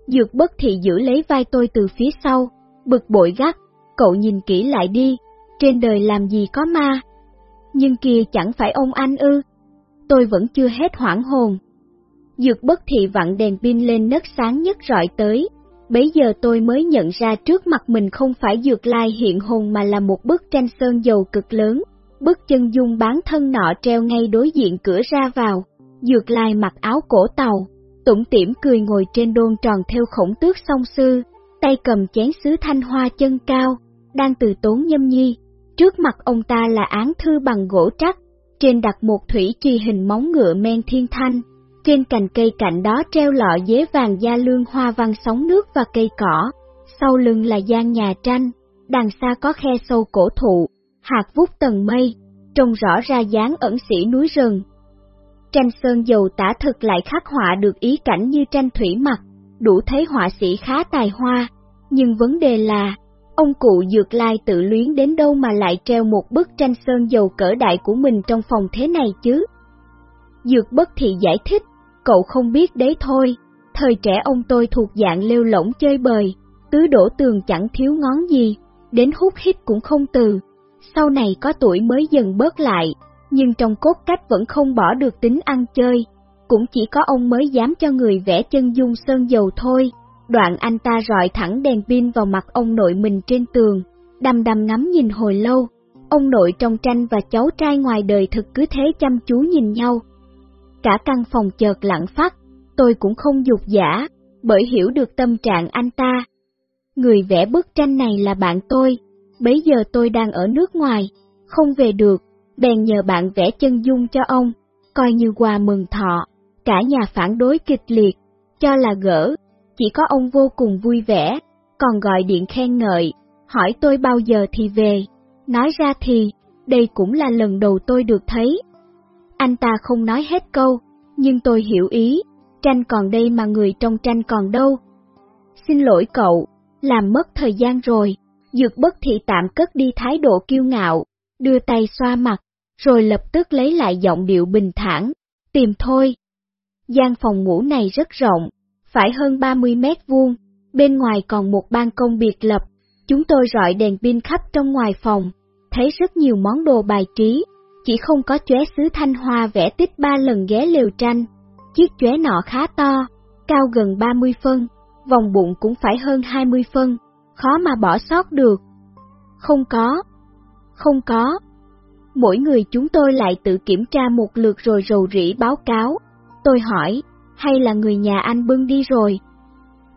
Dược bất thị giữ lấy vai tôi từ phía sau, bực bội gắt, cậu nhìn kỹ lại đi, trên đời làm gì có ma. Nhưng kia chẳng phải ông anh ư, tôi vẫn chưa hết hoảng hồn. Dược bất thị vặn đèn pin lên nấc sáng nhất rọi tới, bấy giờ tôi mới nhận ra trước mặt mình không phải dược lai hiện hồn mà là một bức tranh sơn dầu cực lớn, bức chân dung bán thân nọ treo ngay đối diện cửa ra vào, dược lai mặc áo cổ tàu, tủm tỉm cười ngồi trên đôn tròn theo khổng tước song sư, tay cầm chén sứ thanh hoa chân cao, đang từ tốn nhâm nhi. Trước mặt ông ta là án thư bằng gỗ trắc, trên đặt một thủy truy hình móng ngựa men thiên thanh. Trên cành cây cạnh đó treo lọ dế vàng da lương hoa văn sóng nước và cây cỏ. Sau lưng là gian nhà tranh, đằng xa có khe sâu cổ thụ, hạt vút tầng mây, trông rõ ra dáng ẩn sĩ núi rừng. Tranh sơn dầu tả thực lại khắc họa được ý cảnh như tranh thủy mặc, đủ thấy họa sĩ khá tài hoa, nhưng vấn đề là, ông cụ Dược Lai tự luyến đến đâu mà lại treo một bức tranh sơn dầu cỡ đại của mình trong phòng thế này chứ? Dược bất thị giải thích, cậu không biết đấy thôi, thời trẻ ông tôi thuộc dạng lêu lỏng chơi bời, tứ đổ tường chẳng thiếu ngón gì, đến hút hít cũng không từ, sau này có tuổi mới dần bớt lại, nhưng trong cốt cách vẫn không bỏ được tính ăn chơi, cũng chỉ có ông mới dám cho người vẽ chân dung sơn dầu thôi. Đoạn anh ta rọi thẳng đèn pin vào mặt ông nội mình trên tường, đầm đầm ngắm nhìn hồi lâu. Ông nội trong tranh và cháu trai ngoài đời thực cứ thế chăm chú nhìn nhau. Cả căn phòng chợt lặng phát, tôi cũng không dục giả, bởi hiểu được tâm trạng anh ta. Người vẽ bức tranh này là bạn tôi, bấy giờ tôi đang ở nước ngoài, không về được, bèn nhờ bạn vẽ chân dung cho ông, coi như quà mừng thọ. Cả nhà phản đối kịch liệt, cho là gỡ, chỉ có ông vô cùng vui vẻ, còn gọi điện khen ngợi, hỏi tôi bao giờ thì về. Nói ra thì, đây cũng là lần đầu tôi được thấy. Anh ta không nói hết câu, nhưng tôi hiểu ý, tranh còn đây mà người trong tranh còn đâu. Xin lỗi cậu, làm mất thời gian rồi, dược bất thị tạm cất đi thái độ kiêu ngạo, đưa tay xoa mặt, rồi lập tức lấy lại giọng điệu bình thản, tìm thôi. gian phòng ngủ này rất rộng, phải hơn 30 mét vuông, bên ngoài còn một ban công biệt lập. Chúng tôi rọi đèn pin khắp trong ngoài phòng, thấy rất nhiều món đồ bài trí, chỉ không có chóe sứ thanh hoa vẽ tích ba lần ghé lều tranh. Chiếc chóe nọ khá to, cao gần 30 phân, vòng bụng cũng phải hơn 20 phân, khó mà bỏ sót được. Không có, không có. Mỗi người chúng tôi lại tự kiểm tra một lượt rồi rầu rĩ báo cáo. Tôi hỏi, hay là người nhà anh bưng đi rồi?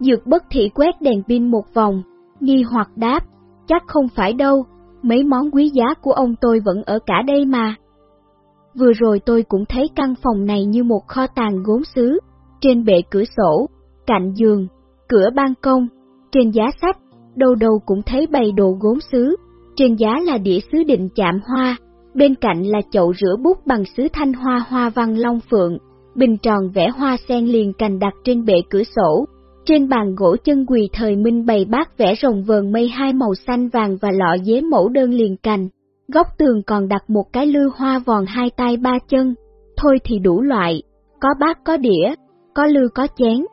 Dược bất thị quét đèn pin một vòng, nghi hoặc đáp, chắc không phải đâu, mấy món quý giá của ông tôi vẫn ở cả đây mà. Vừa rồi tôi cũng thấy căn phòng này như một kho tàng gốm sứ, trên bệ cửa sổ, cạnh giường, cửa ban công, trên giá sách, đâu đâu cũng thấy bày đồ gốm sứ, trên giá là đĩa sứ định chạm hoa, bên cạnh là chậu rửa bút bằng sứ thanh hoa hoa văn long phượng, bình tròn vẽ hoa sen liền cành đặt trên bệ cửa sổ. Trên bàn gỗ chân quỳ thời minh bày bát vẽ rồng vờn mây hai màu xanh vàng và lọ dế mẫu đơn liền cành. Góc tường còn đặt một cái lư hoa vòn hai tay ba chân. Thôi thì đủ loại, có bát có đĩa, có lư có chén.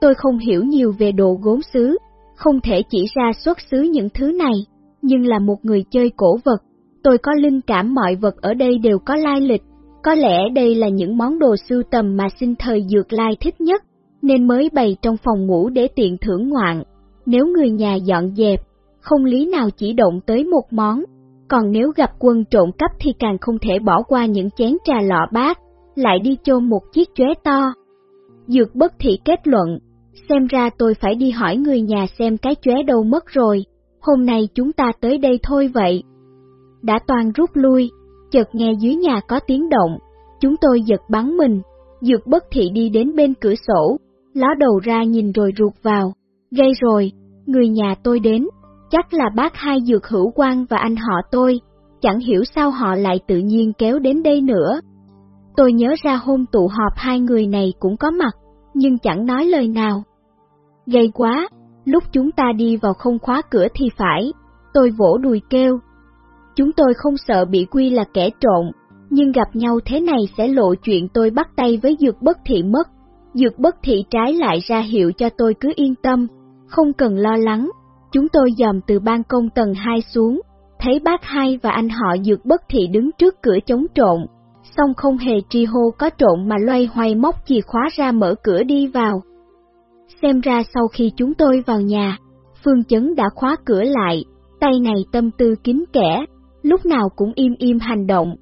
Tôi không hiểu nhiều về đồ gốm sứ, không thể chỉ ra xuất xứ những thứ này, nhưng là một người chơi cổ vật, tôi có linh cảm mọi vật ở đây đều có lai lịch, có lẽ đây là những món đồ sưu tầm mà sinh thời dược lai thích nhất, nên mới bày trong phòng ngủ để tiện thưởng ngoạn. Nếu người nhà dọn dẹp, không lý nào chỉ động tới một món, còn nếu gặp quân trộm cắp thì càng không thể bỏ qua những chén trà lọ bát, lại đi chôn một chiếc chóe to. Dược bất thị kết luận, xem ra tôi phải đi hỏi người nhà xem cái chóe đâu mất rồi, hôm nay chúng ta tới đây thôi vậy. Đã toàn rút lui, chợt nghe dưới nhà có tiếng động, chúng tôi giật bắn mình, dược bất thị đi đến bên cửa sổ, ló đầu ra nhìn rồi ruột vào, gây rồi, người nhà tôi đến, chắc là bác hai dược hữu quan và anh họ tôi, chẳng hiểu sao họ lại tự nhiên kéo đến đây nữa. Tôi nhớ ra hôm tụ họp hai người này cũng có mặt, nhưng chẳng nói lời nào. Gây quá, lúc chúng ta đi vào không khóa cửa thì phải, tôi vỗ đùi kêu, Chúng tôi không sợ bị quy là kẻ trộn, nhưng gặp nhau thế này sẽ lộ chuyện tôi bắt tay với dược bất thị mất. Dược bất thị trái lại ra hiệu cho tôi cứ yên tâm, không cần lo lắng. Chúng tôi dòm từ ban công tầng 2 xuống, thấy bác hai và anh họ dược bất thị đứng trước cửa chống trộn, xong không hề tri hô có trộn mà loay hoay móc chìa khóa ra mở cửa đi vào. Xem ra sau khi chúng tôi vào nhà, Phương Chấn đã khóa cửa lại, tay này tâm tư kín kẽ, lúc nào cũng im im hành động.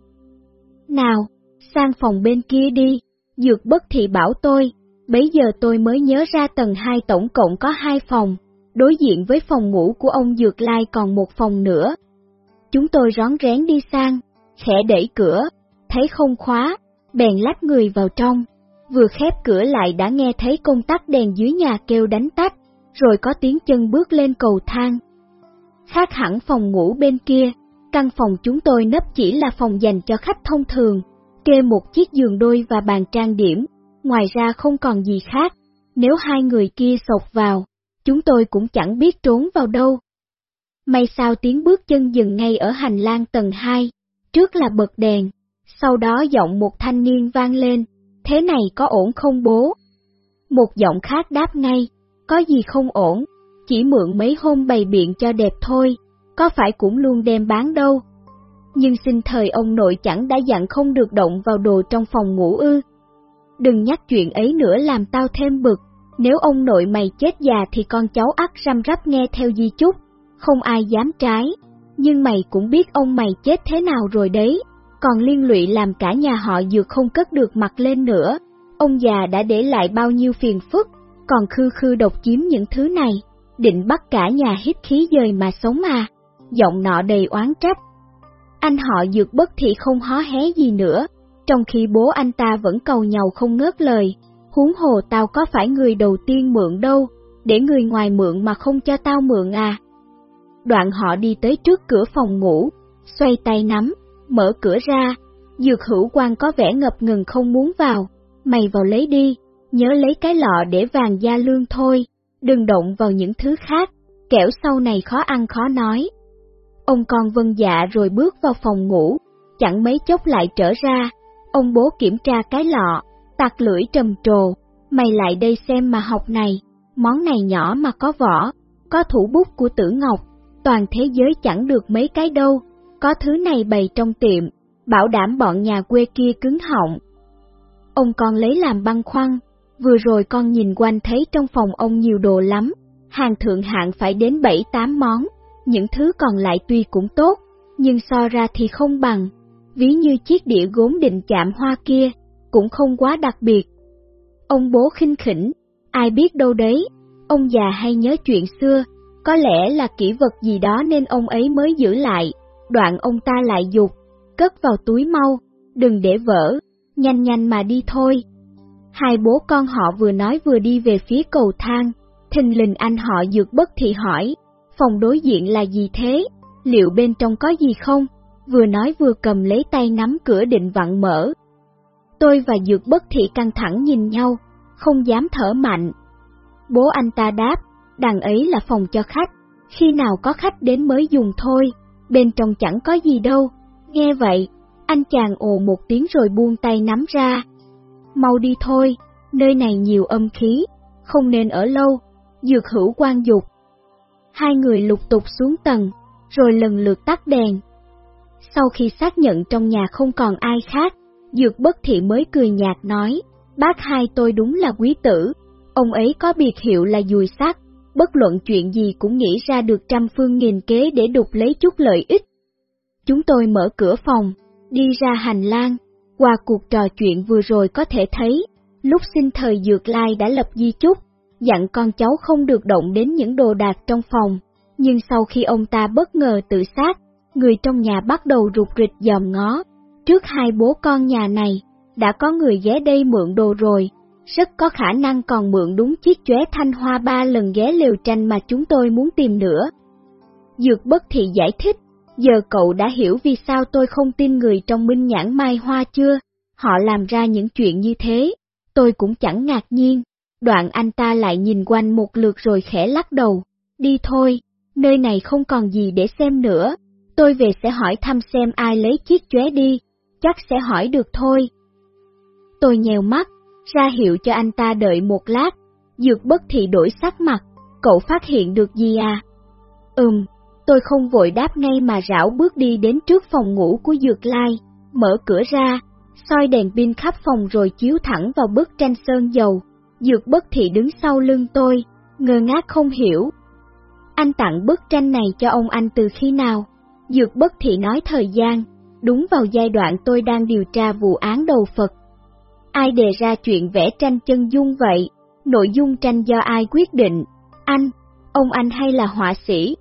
Nào, sang phòng bên kia đi, dược bất thị bảo tôi, bấy giờ tôi mới nhớ ra tầng 2 tổng cộng có hai phòng, đối diện với phòng ngủ của ông Dược Lai còn một phòng nữa. Chúng tôi rón rén đi sang, khẽ đẩy cửa, thấy không khóa, bèn lách người vào trong, vừa khép cửa lại đã nghe thấy công tắc đèn dưới nhà kêu đánh tách, rồi có tiếng chân bước lên cầu thang. Khác hẳn phòng ngủ bên kia, Căn phòng chúng tôi nấp chỉ là phòng dành cho khách thông thường, kê một chiếc giường đôi và bàn trang điểm, ngoài ra không còn gì khác. Nếu hai người kia sộc vào, chúng tôi cũng chẳng biết trốn vào đâu. May sao tiếng bước chân dừng ngay ở hành lang tầng 2, trước là bật đèn, sau đó giọng một thanh niên vang lên, thế này có ổn không bố? Một giọng khác đáp ngay, có gì không ổn, chỉ mượn mấy hôm bày biện cho đẹp thôi có phải cũng luôn đem bán đâu. Nhưng xin thời ông nội chẳng đã dặn không được động vào đồ trong phòng ngủ ư. Đừng nhắc chuyện ấy nữa làm tao thêm bực, nếu ông nội mày chết già thì con cháu ắt răm rắp nghe theo di chúc, không ai dám trái. Nhưng mày cũng biết ông mày chết thế nào rồi đấy, còn liên lụy làm cả nhà họ dược không cất được mặt lên nữa. Ông già đã để lại bao nhiêu phiền phức, còn khư khư độc chiếm những thứ này, định bắt cả nhà hít khí dời mà sống à giọng nọ đầy oán trách. Anh họ dược bất thì không hó hé gì nữa, trong khi bố anh ta vẫn cầu nhau không ngớt lời, huống hồ tao có phải người đầu tiên mượn đâu, để người ngoài mượn mà không cho tao mượn à. Đoạn họ đi tới trước cửa phòng ngủ, xoay tay nắm, mở cửa ra, dược hữu quan có vẻ ngập ngừng không muốn vào, mày vào lấy đi, nhớ lấy cái lọ để vàng gia lương thôi, đừng động vào những thứ khác, kẻo sau này khó ăn khó nói. Ông con vân dạ rồi bước vào phòng ngủ, chẳng mấy chốc lại trở ra, ông bố kiểm tra cái lọ, tạc lưỡi trầm trồ, mày lại đây xem mà học này, món này nhỏ mà có vỏ, có thủ bút của tử ngọc, toàn thế giới chẳng được mấy cái đâu, có thứ này bày trong tiệm, bảo đảm bọn nhà quê kia cứng họng. Ông con lấy làm băng khoăn, vừa rồi con nhìn quanh thấy trong phòng ông nhiều đồ lắm, hàng thượng hạng phải đến 7-8 món, những thứ còn lại tuy cũng tốt, nhưng so ra thì không bằng, ví như chiếc đĩa gốm định chạm hoa kia, cũng không quá đặc biệt. Ông bố khinh khỉnh, ai biết đâu đấy, ông già hay nhớ chuyện xưa, có lẽ là kỷ vật gì đó nên ông ấy mới giữ lại, đoạn ông ta lại dục, cất vào túi mau, đừng để vỡ, nhanh nhanh mà đi thôi. Hai bố con họ vừa nói vừa đi về phía cầu thang, thình lình anh họ dược bất thị hỏi, phòng đối diện là gì thế, liệu bên trong có gì không, vừa nói vừa cầm lấy tay nắm cửa định vặn mở. Tôi và dược bất thị căng thẳng nhìn nhau, không dám thở mạnh. Bố anh ta đáp, đằng ấy là phòng cho khách, khi nào có khách đến mới dùng thôi, bên trong chẳng có gì đâu. Nghe vậy, anh chàng ồ một tiếng rồi buông tay nắm ra. Mau đi thôi, nơi này nhiều âm khí, không nên ở lâu, dược hữu quan dục. Hai người lục tục xuống tầng, rồi lần lượt tắt đèn. Sau khi xác nhận trong nhà không còn ai khác, dược bất thị mới cười nhạt nói, bác hai tôi đúng là quý tử, ông ấy có biệt hiệu là dùi sắt, bất luận chuyện gì cũng nghĩ ra được trăm phương nghìn kế để đục lấy chút lợi ích. Chúng tôi mở cửa phòng, đi ra hành lang, qua cuộc trò chuyện vừa rồi có thể thấy, lúc sinh thời Dược Lai đã lập di chúc, dặn con cháu không được động đến những đồ đạc trong phòng, nhưng sau khi ông ta bất ngờ tự sát, người trong nhà bắt đầu rụt rịch dòm ngó. Trước hai bố con nhà này, đã có người ghé đây mượn đồ rồi, rất có khả năng còn mượn đúng chiếc chóe thanh hoa ba lần ghé lều tranh mà chúng tôi muốn tìm nữa. Dược bất thị giải thích, giờ cậu đã hiểu vì sao tôi không tin người trong minh nhãn mai hoa chưa, họ làm ra những chuyện như thế, tôi cũng chẳng ngạc nhiên. Đoạn anh ta lại nhìn quanh một lượt rồi khẽ lắc đầu, đi thôi, nơi này không còn gì để xem nữa, tôi về sẽ hỏi thăm xem ai lấy chiếc chóe đi, chắc sẽ hỏi được thôi. Tôi nhèo mắt, ra hiệu cho anh ta đợi một lát, dược bất thị đổi sắc mặt, cậu phát hiện được gì à? Ừm, tôi không vội đáp ngay mà rảo bước đi đến trước phòng ngủ của dược lai, mở cửa ra, soi đèn pin khắp phòng rồi chiếu thẳng vào bức tranh sơn dầu. Dược bất thị đứng sau lưng tôi, ngơ ngác không hiểu. Anh tặng bức tranh này cho ông anh từ khi nào? Dược bất thị nói thời gian, đúng vào giai đoạn tôi đang điều tra vụ án đầu Phật. Ai đề ra chuyện vẽ tranh chân dung vậy? Nội dung tranh do ai quyết định? Anh, ông anh hay là họa sĩ?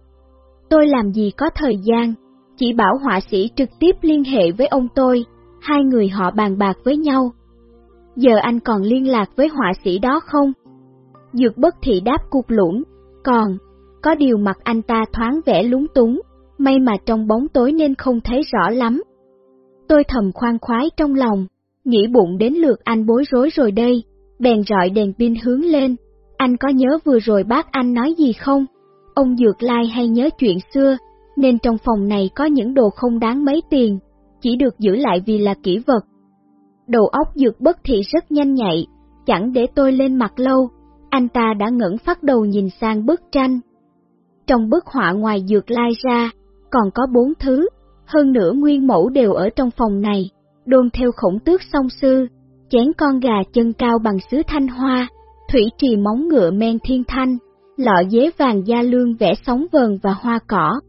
Tôi làm gì có thời gian, chỉ bảo họa sĩ trực tiếp liên hệ với ông tôi, hai người họ bàn bạc với nhau. Giờ anh còn liên lạc với họa sĩ đó không? Dược bất thị đáp cục lũng, còn, có điều mặt anh ta thoáng vẻ lúng túng, may mà trong bóng tối nên không thấy rõ lắm. Tôi thầm khoan khoái trong lòng, nghĩ bụng đến lượt anh bối rối rồi đây, bèn rọi đèn pin hướng lên. Anh có nhớ vừa rồi bác anh nói gì không? Ông Dược Lai hay nhớ chuyện xưa, nên trong phòng này có những đồ không đáng mấy tiền, chỉ được giữ lại vì là kỹ vật. Đầu óc Dược bất thị rất nhanh nhạy, chẳng để tôi lên mặt lâu, anh ta đã ngẩng phát đầu nhìn sang bức tranh. Trong bức họa ngoài Dược Lai ra, còn có bốn thứ, hơn nữa nguyên mẫu đều ở trong phòng này đôn theo khổng tước song sư, chén con gà chân cao bằng sứ thanh hoa, thủy trì móng ngựa men thiên thanh, lọ dế vàng da lương vẽ sóng vờn và hoa cỏ.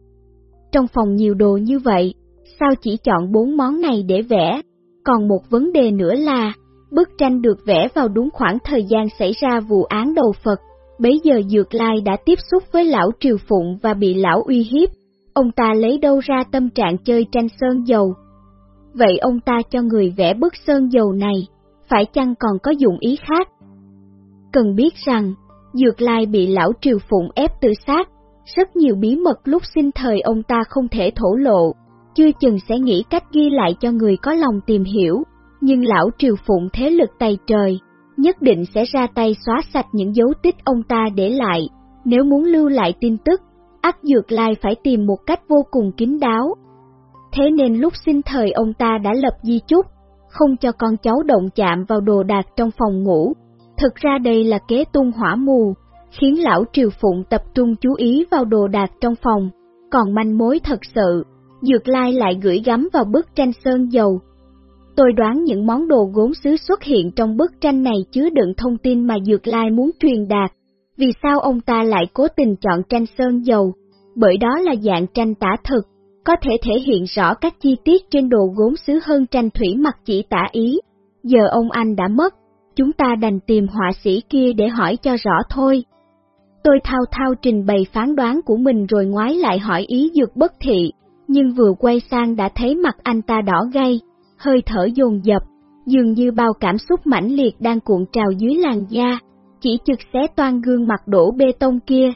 Trong phòng nhiều đồ như vậy, sao chỉ chọn bốn món này để vẽ? Còn một vấn đề nữa là, bức tranh được vẽ vào đúng khoảng thời gian xảy ra vụ án đầu Phật, bấy giờ Dược Lai đã tiếp xúc với lão Triều Phụng và bị lão uy hiếp. Ông ta lấy đâu ra tâm trạng chơi tranh sơn dầu, Vậy ông ta cho người vẽ bức sơn dầu này, phải chăng còn có dụng ý khác? Cần biết rằng, Dược Lai bị lão Triều Phụng ép tự sát, rất nhiều bí mật lúc sinh thời ông ta không thể thổ lộ, chưa chừng sẽ nghĩ cách ghi lại cho người có lòng tìm hiểu, nhưng lão Triều Phụng thế lực tay trời, nhất định sẽ ra tay xóa sạch những dấu tích ông ta để lại, nếu muốn lưu lại tin tức, ác Dược Lai phải tìm một cách vô cùng kín đáo, thế nên lúc sinh thời ông ta đã lập di chúc, không cho con cháu động chạm vào đồ đạc trong phòng ngủ. Thực ra đây là kế tung hỏa mù, khiến lão Triều Phụng tập trung chú ý vào đồ đạc trong phòng, còn manh mối thật sự, Dược Lai lại gửi gắm vào bức tranh sơn dầu. Tôi đoán những món đồ gốm sứ xuất hiện trong bức tranh này chứa đựng thông tin mà Dược Lai muốn truyền đạt. Vì sao ông ta lại cố tình chọn tranh sơn dầu? Bởi đó là dạng tranh tả thực, có thể thể hiện rõ các chi tiết trên đồ gốm sứ hơn tranh thủy mặc chỉ tả ý. Giờ ông anh đã mất, chúng ta đành tìm họa sĩ kia để hỏi cho rõ thôi. Tôi thao thao trình bày phán đoán của mình rồi ngoái lại hỏi ý dược bất thị, nhưng vừa quay sang đã thấy mặt anh ta đỏ gay, hơi thở dồn dập, dường như bao cảm xúc mãnh liệt đang cuộn trào dưới làn da, chỉ chực xé toan gương mặt đổ bê tông kia.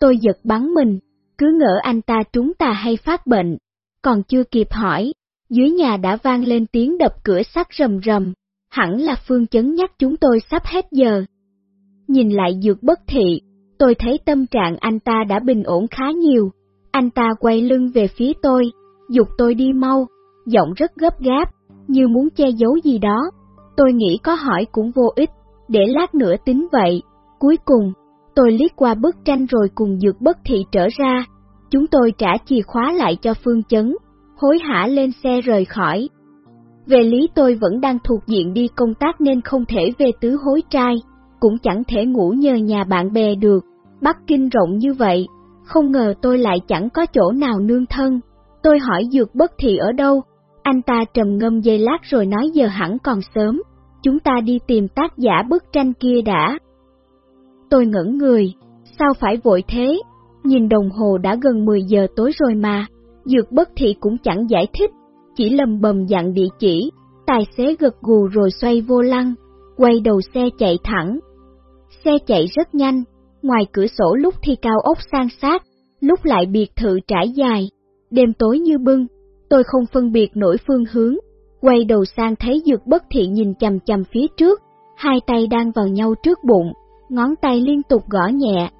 Tôi giật bắn mình, cứ ngỡ anh ta trúng tà hay phát bệnh, còn chưa kịp hỏi, dưới nhà đã vang lên tiếng đập cửa sắt rầm rầm, hẳn là phương chấn nhắc chúng tôi sắp hết giờ. Nhìn lại dược bất thị, tôi thấy tâm trạng anh ta đã bình ổn khá nhiều, anh ta quay lưng về phía tôi, dục tôi đi mau, giọng rất gấp gáp, như muốn che giấu gì đó. Tôi nghĩ có hỏi cũng vô ích, để lát nữa tính vậy. Cuối cùng, tôi liếc qua bức tranh rồi cùng dược bất thị trở ra. Chúng tôi trả chìa khóa lại cho Phương Chấn, hối hả lên xe rời khỏi. Về lý tôi vẫn đang thuộc diện đi công tác nên không thể về tứ hối trai, cũng chẳng thể ngủ nhờ nhà bạn bè được. Bắc Kinh rộng như vậy, không ngờ tôi lại chẳng có chỗ nào nương thân. Tôi hỏi dược bất thị ở đâu, anh ta trầm ngâm giây lát rồi nói giờ hẳn còn sớm, chúng ta đi tìm tác giả bức tranh kia đã. Tôi ngẩn người, sao phải vội thế, nhìn đồng hồ đã gần 10 giờ tối rồi mà, dược bất thị cũng chẳng giải thích, chỉ lầm bầm dặn địa chỉ, tài xế gật gù rồi xoay vô lăng, quay đầu xe chạy thẳng. Xe chạy rất nhanh, ngoài cửa sổ lúc thì cao ốc sang sát, lúc lại biệt thự trải dài, đêm tối như bưng, tôi không phân biệt nổi phương hướng, quay đầu sang thấy dược bất thị nhìn chầm chầm phía trước, hai tay đang vào nhau trước bụng, ngón tay liên tục gõ nhẹ.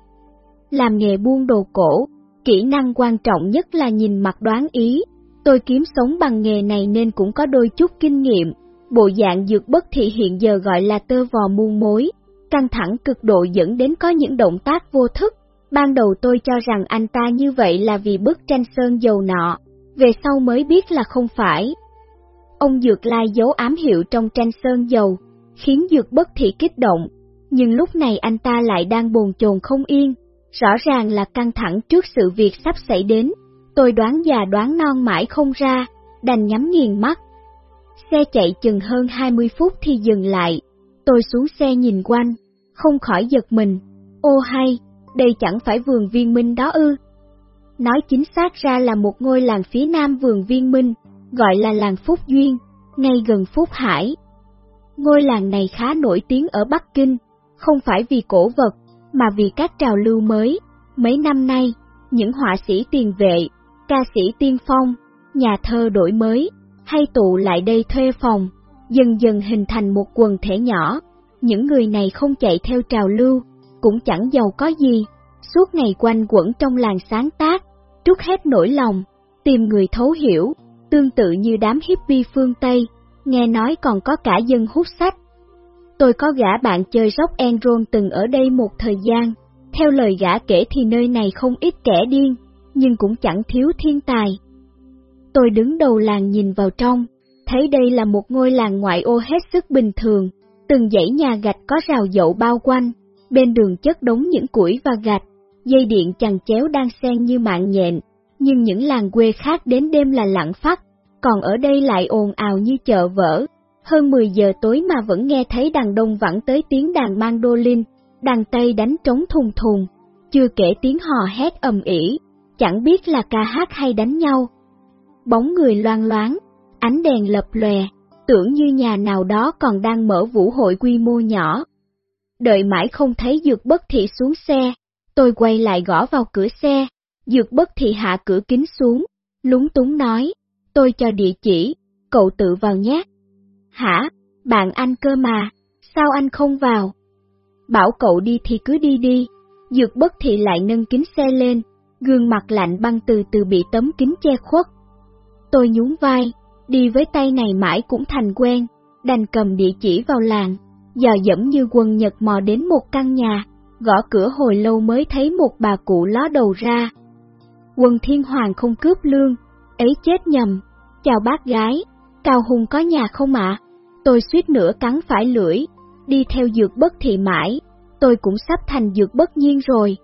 Làm nghề buôn đồ cổ, kỹ năng quan trọng nhất là nhìn mặt đoán ý, tôi kiếm sống bằng nghề này nên cũng có đôi chút kinh nghiệm, bộ dạng dược bất thị hiện giờ gọi là tơ vò muôn mối, căng thẳng cực độ dẫn đến có những động tác vô thức. Ban đầu tôi cho rằng anh ta như vậy là vì bức tranh sơn dầu nọ, về sau mới biết là không phải. Ông Dược Lai giấu ám hiệu trong tranh sơn dầu, khiến Dược bất thị kích động, nhưng lúc này anh ta lại đang bồn chồn không yên, rõ ràng là căng thẳng trước sự việc sắp xảy đến. Tôi đoán già đoán non mãi không ra, đành nhắm nghiền mắt. Xe chạy chừng hơn 20 phút thì dừng lại, tôi xuống xe nhìn quanh, không khỏi giật mình. Ô hay, đây chẳng phải vườn viên minh đó ư. Nói chính xác ra là một ngôi làng phía nam vườn viên minh, gọi là làng Phúc Duyên, ngay gần Phúc Hải. Ngôi làng này khá nổi tiếng ở Bắc Kinh, không phải vì cổ vật, mà vì các trào lưu mới. Mấy năm nay, những họa sĩ tiền vệ, ca sĩ tiên phong, nhà thơ đổi mới, hay tụ lại đây thuê phòng, dần dần hình thành một quần thể nhỏ. Những người này không chạy theo trào lưu, cũng chẳng giàu có gì, suốt ngày quanh quẩn trong làng sáng tác, trút hết nỗi lòng, tìm người thấu hiểu, tương tự như đám hippie phương Tây, nghe nói còn có cả dân hút sách. Tôi có gã bạn chơi rock and roll từng ở đây một thời gian, theo lời gã kể thì nơi này không ít kẻ điên, nhưng cũng chẳng thiếu thiên tài. Tôi đứng đầu làng nhìn vào trong, thấy đây là một ngôi làng ngoại ô hết sức bình thường, từng dãy nhà gạch có rào dậu bao quanh, bên đường chất đống những củi và gạch, dây điện chằng chéo đang xen như mạng nhện, nhưng những làng quê khác đến đêm là lặng phát, còn ở đây lại ồn ào như chợ vỡ. Hơn 10 giờ tối mà vẫn nghe thấy đàn đông vẳng tới tiếng đàn mandolin, đàn tây đánh trống thùng thùng, chưa kể tiếng hò hét ầm ỉ, chẳng biết là ca hát hay đánh nhau. Bóng người loan loáng, ánh đèn lập lòe, tưởng như nhà nào đó còn đang mở vũ hội quy mô nhỏ. Đợi mãi không thấy dược bất thị xuống xe, tôi quay lại gõ vào cửa xe, dược bất thị hạ cửa kính xuống, lúng túng nói, tôi cho địa chỉ, cậu tự vào nhé. Hả, bạn anh cơ mà, sao anh không vào? Bảo cậu đi thì cứ đi đi, dược bất thị lại nâng kính xe lên, gương mặt lạnh băng từ từ bị tấm kính che khuất. Tôi nhún vai, đi với tay này mãi cũng thành quen, đành cầm địa chỉ vào làng, dò dẫm như quân Nhật mò đến một căn nhà, gõ cửa hồi lâu mới thấy một bà cụ ló đầu ra. Quân Thiên Hoàng không cướp lương, ấy chết nhầm, chào bác gái, Cao Hùng có nhà không ạ? Tôi suýt nữa cắn phải lưỡi, đi theo dược bất thị mãi, tôi cũng sắp thành dược bất nhiên rồi.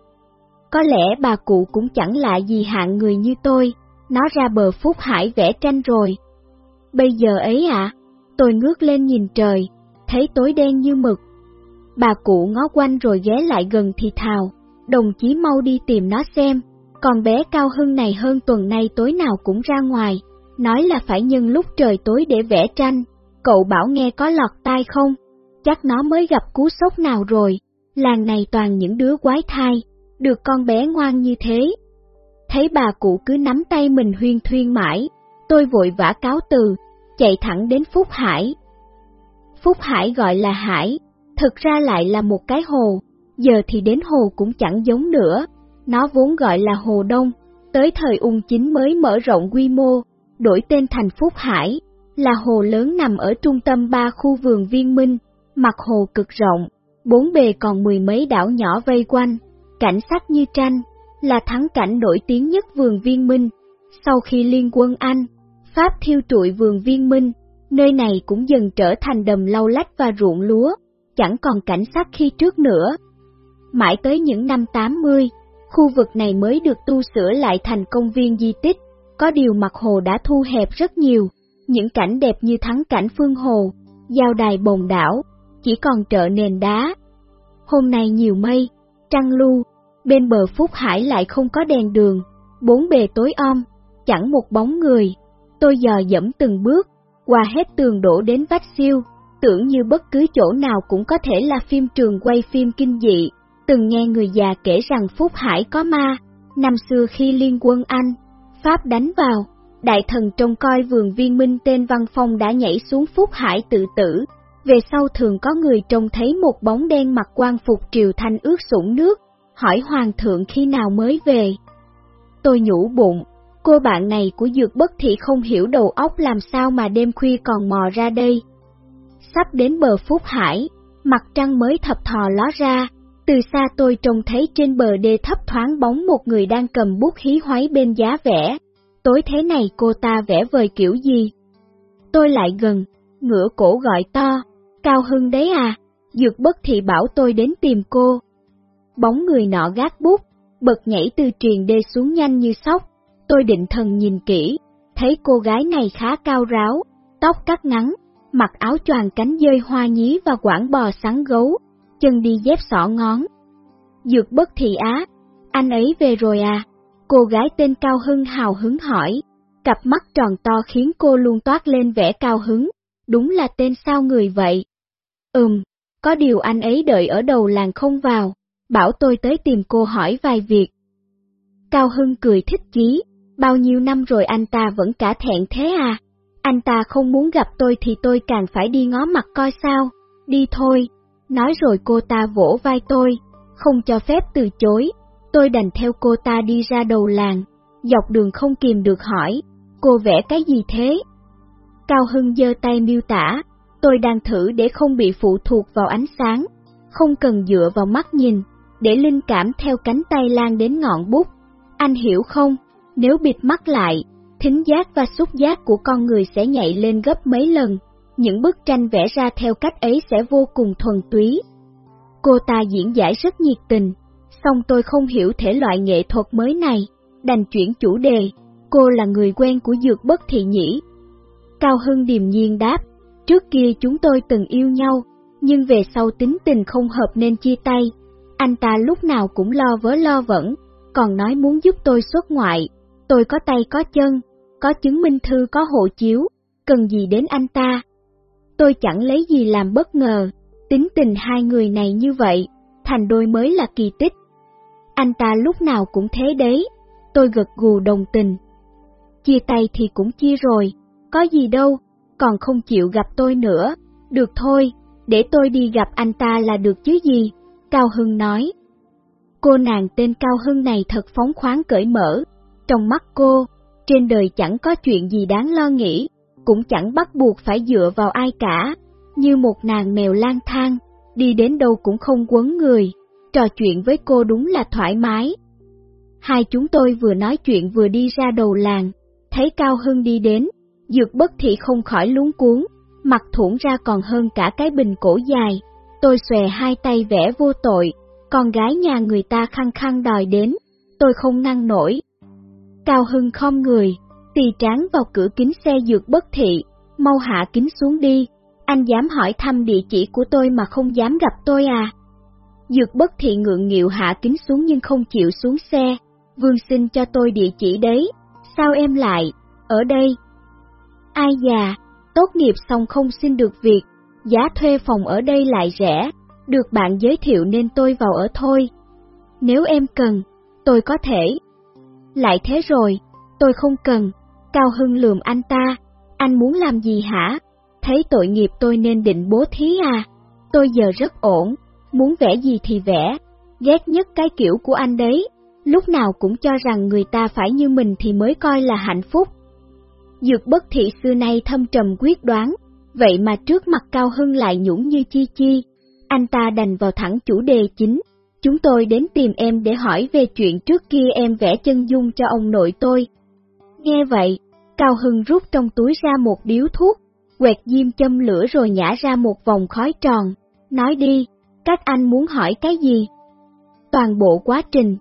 Có lẽ bà cụ cũng chẳng lạ gì hạng người như tôi, nó ra bờ phúc hải vẽ tranh rồi. Bây giờ ấy ạ, tôi ngước lên nhìn trời, thấy tối đen như mực. Bà cụ ngó quanh rồi ghé lại gần thì thào, đồng chí mau đi tìm nó xem, còn bé Cao Hưng này hơn tuần nay tối nào cũng ra ngoài, nói là phải nhân lúc trời tối để vẽ tranh, cậu bảo nghe có lọt tai không? Chắc nó mới gặp cú sốc nào rồi, làng này toàn những đứa quái thai, được con bé ngoan như thế. Thấy bà cụ cứ nắm tay mình huyên thuyên mãi, tôi vội vã cáo từ, chạy thẳng đến Phúc Hải. Phúc Hải gọi là Hải, thực ra lại là một cái hồ, giờ thì đến hồ cũng chẳng giống nữa, nó vốn gọi là Hồ Đông, tới thời ung chính mới mở rộng quy mô, đổi tên thành Phúc Hải, là hồ lớn nằm ở trung tâm ba khu vườn viên minh, mặt hồ cực rộng, bốn bề còn mười mấy đảo nhỏ vây quanh, cảnh sắc như tranh, là thắng cảnh nổi tiếng nhất vườn viên minh. Sau khi liên quân Anh, Pháp thiêu trụi vườn viên minh, nơi này cũng dần trở thành đầm lau lách và ruộng lúa, chẳng còn cảnh sắc khi trước nữa. Mãi tới những năm 80, khu vực này mới được tu sửa lại thành công viên di tích, có điều mặt hồ đã thu hẹp rất nhiều, những cảnh đẹp như thắng cảnh phương hồ, giao đài bồng đảo, chỉ còn trợ nền đá. Hôm nay nhiều mây, trăng lưu, bên bờ Phúc Hải lại không có đèn đường, bốn bề tối om, chẳng một bóng người. Tôi dò dẫm từng bước, qua hết tường đổ đến vách siêu, tưởng như bất cứ chỗ nào cũng có thể là phim trường quay phim kinh dị. Từng nghe người già kể rằng Phúc Hải có ma, năm xưa khi liên quân Anh, Pháp đánh vào, đại thần trông coi vườn viên minh tên Văn Phong đã nhảy xuống Phúc Hải tự tử. Về sau thường có người trông thấy một bóng đen mặc quan phục triều thanh ướt sũng nước, hỏi hoàng thượng khi nào mới về. Tôi nhủ bụng, cô bạn này của dược bất thị không hiểu đầu óc làm sao mà đêm khuya còn mò ra đây. Sắp đến bờ Phúc Hải, mặt trăng mới thập thò ló ra, từ xa tôi trông thấy trên bờ đê thấp thoáng bóng một người đang cầm bút hí hoáy bên giá vẽ. Tối thế này cô ta vẽ vời kiểu gì? Tôi lại gần, ngửa cổ gọi to, Cao Hưng đấy à, dược bất thị bảo tôi đến tìm cô. Bóng người nọ gác bút, bật nhảy từ truyền đê xuống nhanh như sóc. Tôi định thần nhìn kỹ, thấy cô gái này khá cao ráo, tóc cắt ngắn, mặc áo choàng cánh dơi hoa nhí và quảng bò sắn gấu, chân đi dép sỏ ngón. Dược bất thị á, anh ấy về rồi à? Cô gái tên Cao Hưng hào hứng hỏi, cặp mắt tròn to khiến cô luôn toát lên vẻ cao hứng, đúng là tên sao người vậy? Ừm, có điều anh ấy đợi ở đầu làng không vào, bảo tôi tới tìm cô hỏi vài việc. Cao Hưng cười thích chí, bao nhiêu năm rồi anh ta vẫn cả thẹn thế à? Anh ta không muốn gặp tôi thì tôi càng phải đi ngó mặt coi sao, đi thôi. Nói rồi cô ta vỗ vai tôi, không cho phép từ chối, tôi đành theo cô ta đi ra đầu làng, dọc đường không kìm được hỏi, cô vẽ cái gì thế? Cao Hưng giơ tay miêu tả, tôi đang thử để không bị phụ thuộc vào ánh sáng, không cần dựa vào mắt nhìn, để linh cảm theo cánh tay lan đến ngọn bút. Anh hiểu không, nếu bịt mắt lại, thính giác và xúc giác của con người sẽ nhạy lên gấp mấy lần, những bức tranh vẽ ra theo cách ấy sẽ vô cùng thuần túy. Cô ta diễn giải rất nhiệt tình, song tôi không hiểu thể loại nghệ thuật mới này, đành chuyển chủ đề, cô là người quen của dược bất thị nhĩ. Cao Hưng điềm nhiên đáp, trước kia chúng tôi từng yêu nhau, nhưng về sau tính tình không hợp nên chia tay. Anh ta lúc nào cũng lo vớ lo vẫn, còn nói muốn giúp tôi xuất ngoại. Tôi có tay có chân, có chứng minh thư có hộ chiếu, cần gì đến anh ta. Tôi chẳng lấy gì làm bất ngờ, tính tình hai người này như vậy, thành đôi mới là kỳ tích. Anh ta lúc nào cũng thế đấy, tôi gật gù đồng tình. Chia tay thì cũng chia rồi, có gì đâu, còn không chịu gặp tôi nữa, được thôi, để tôi đi gặp anh ta là được chứ gì, Cao Hưng nói. Cô nàng tên Cao Hưng này thật phóng khoáng cởi mở, trong mắt cô, trên đời chẳng có chuyện gì đáng lo nghĩ, cũng chẳng bắt buộc phải dựa vào ai cả, như một nàng mèo lang thang, đi đến đâu cũng không quấn người, trò chuyện với cô đúng là thoải mái. Hai chúng tôi vừa nói chuyện vừa đi ra đầu làng, thấy Cao Hưng đi đến, dược bất thị không khỏi luống cuốn, mặt thủng ra còn hơn cả cái bình cổ dài. Tôi xòe hai tay vẽ vô tội, con gái nhà người ta khăng khăng đòi đến, tôi không ngăn nổi. Cao Hưng không người, tì tráng vào cửa kính xe dược bất thị, mau hạ kính xuống đi, Anh dám hỏi thăm địa chỉ của tôi mà không dám gặp tôi à? Dược bất thị ngượng nghịu hạ kính xuống nhưng không chịu xuống xe. Vương xin cho tôi địa chỉ đấy. Sao em lại? Ở đây. Ai già, tốt nghiệp xong không xin được việc, giá thuê phòng ở đây lại rẻ, được bạn giới thiệu nên tôi vào ở thôi. Nếu em cần, tôi có thể. Lại thế rồi, tôi không cần. Cao Hưng lườm anh ta, anh muốn làm gì hả? Thấy tội nghiệp tôi nên định bố thí à? Tôi giờ rất ổn, muốn vẽ gì thì vẽ, ghét nhất cái kiểu của anh đấy, lúc nào cũng cho rằng người ta phải như mình thì mới coi là hạnh phúc. Dược bất thị xưa nay thâm trầm quyết đoán, vậy mà trước mặt Cao Hưng lại nhũng như chi chi. Anh ta đành vào thẳng chủ đề chính, chúng tôi đến tìm em để hỏi về chuyện trước kia em vẽ chân dung cho ông nội tôi. Nghe vậy, Cao Hưng rút trong túi ra một điếu thuốc, quẹt diêm châm lửa rồi nhả ra một vòng khói tròn, nói đi, các anh muốn hỏi cái gì? Toàn bộ quá trình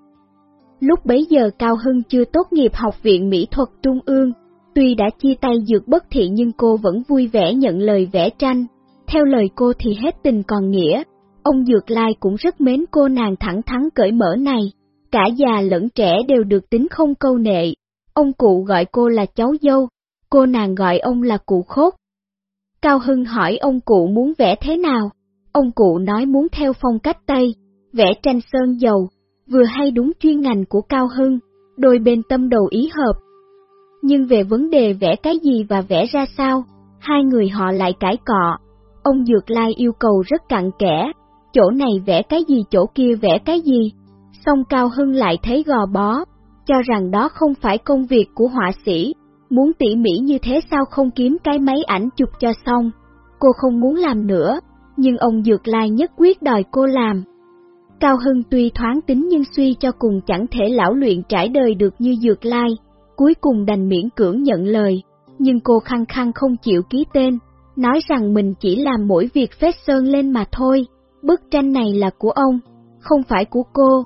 Lúc bấy giờ Cao Hưng chưa tốt nghiệp học viện mỹ thuật Trung ương, tuy đã chia tay dược bất thị nhưng cô vẫn vui vẻ nhận lời vẽ tranh. Theo lời cô thì hết tình còn nghĩa, ông Dược Lai cũng rất mến cô nàng thẳng thắn cởi mở này, cả già lẫn trẻ đều được tính không câu nệ. Ông cụ gọi cô là cháu dâu, cô nàng gọi ông là cụ khốt. Cao Hưng hỏi ông cụ muốn vẽ thế nào? Ông cụ nói muốn theo phong cách Tây, vẽ tranh sơn dầu, vừa hay đúng chuyên ngành của Cao Hưng, đôi bên tâm đầu ý hợp. Nhưng về vấn đề vẽ cái gì và vẽ ra sao, hai người họ lại cãi cọ. Ông Dược Lai yêu cầu rất cặn kẽ, chỗ này vẽ cái gì chỗ kia vẽ cái gì. Xong Cao Hưng lại thấy gò bó, cho rằng đó không phải công việc của họa sĩ, muốn tỉ mỉ như thế sao không kiếm cái máy ảnh chụp cho xong. Cô không muốn làm nữa, nhưng ông Dược Lai nhất quyết đòi cô làm. Cao Hưng tuy thoáng tính nhưng suy cho cùng chẳng thể lão luyện trải đời được như Dược Lai, cuối cùng đành miễn cưỡng nhận lời, nhưng cô khăng khăng không chịu ký tên, nói rằng mình chỉ làm mỗi việc phết sơn lên mà thôi, bức tranh này là của ông, không phải của cô.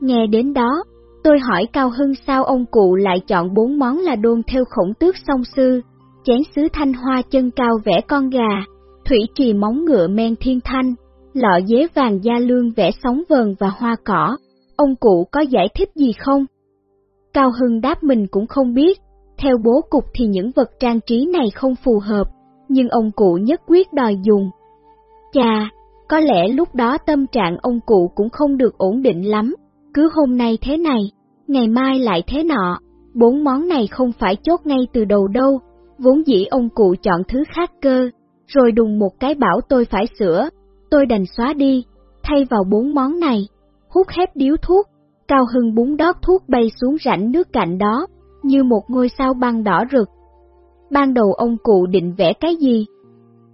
Nghe đến đó, tôi hỏi Cao Hưng sao ông cụ lại chọn bốn món là đôn theo khổng tước song sư, chén sứ thanh hoa chân cao vẽ con gà, thủy trì móng ngựa men thiên thanh, lọ dế vàng da lương vẽ sóng vờn và hoa cỏ, ông cụ có giải thích gì không? Cao Hưng đáp mình cũng không biết, theo bố cục thì những vật trang trí này không phù hợp, nhưng ông cụ nhất quyết đòi dùng. Chà, có lẽ lúc đó tâm trạng ông cụ cũng không được ổn định lắm, cứ hôm nay thế này, ngày mai lại thế nọ, bốn món này không phải chốt ngay từ đầu đâu, vốn dĩ ông cụ chọn thứ khác cơ, rồi đùng một cái bảo tôi phải sửa, tôi đành xóa đi, thay vào bốn món này, hút hết điếu thuốc, cao hưng bún đót thuốc bay xuống rãnh nước cạnh đó, như một ngôi sao băng đỏ rực. Ban đầu ông cụ định vẽ cái gì?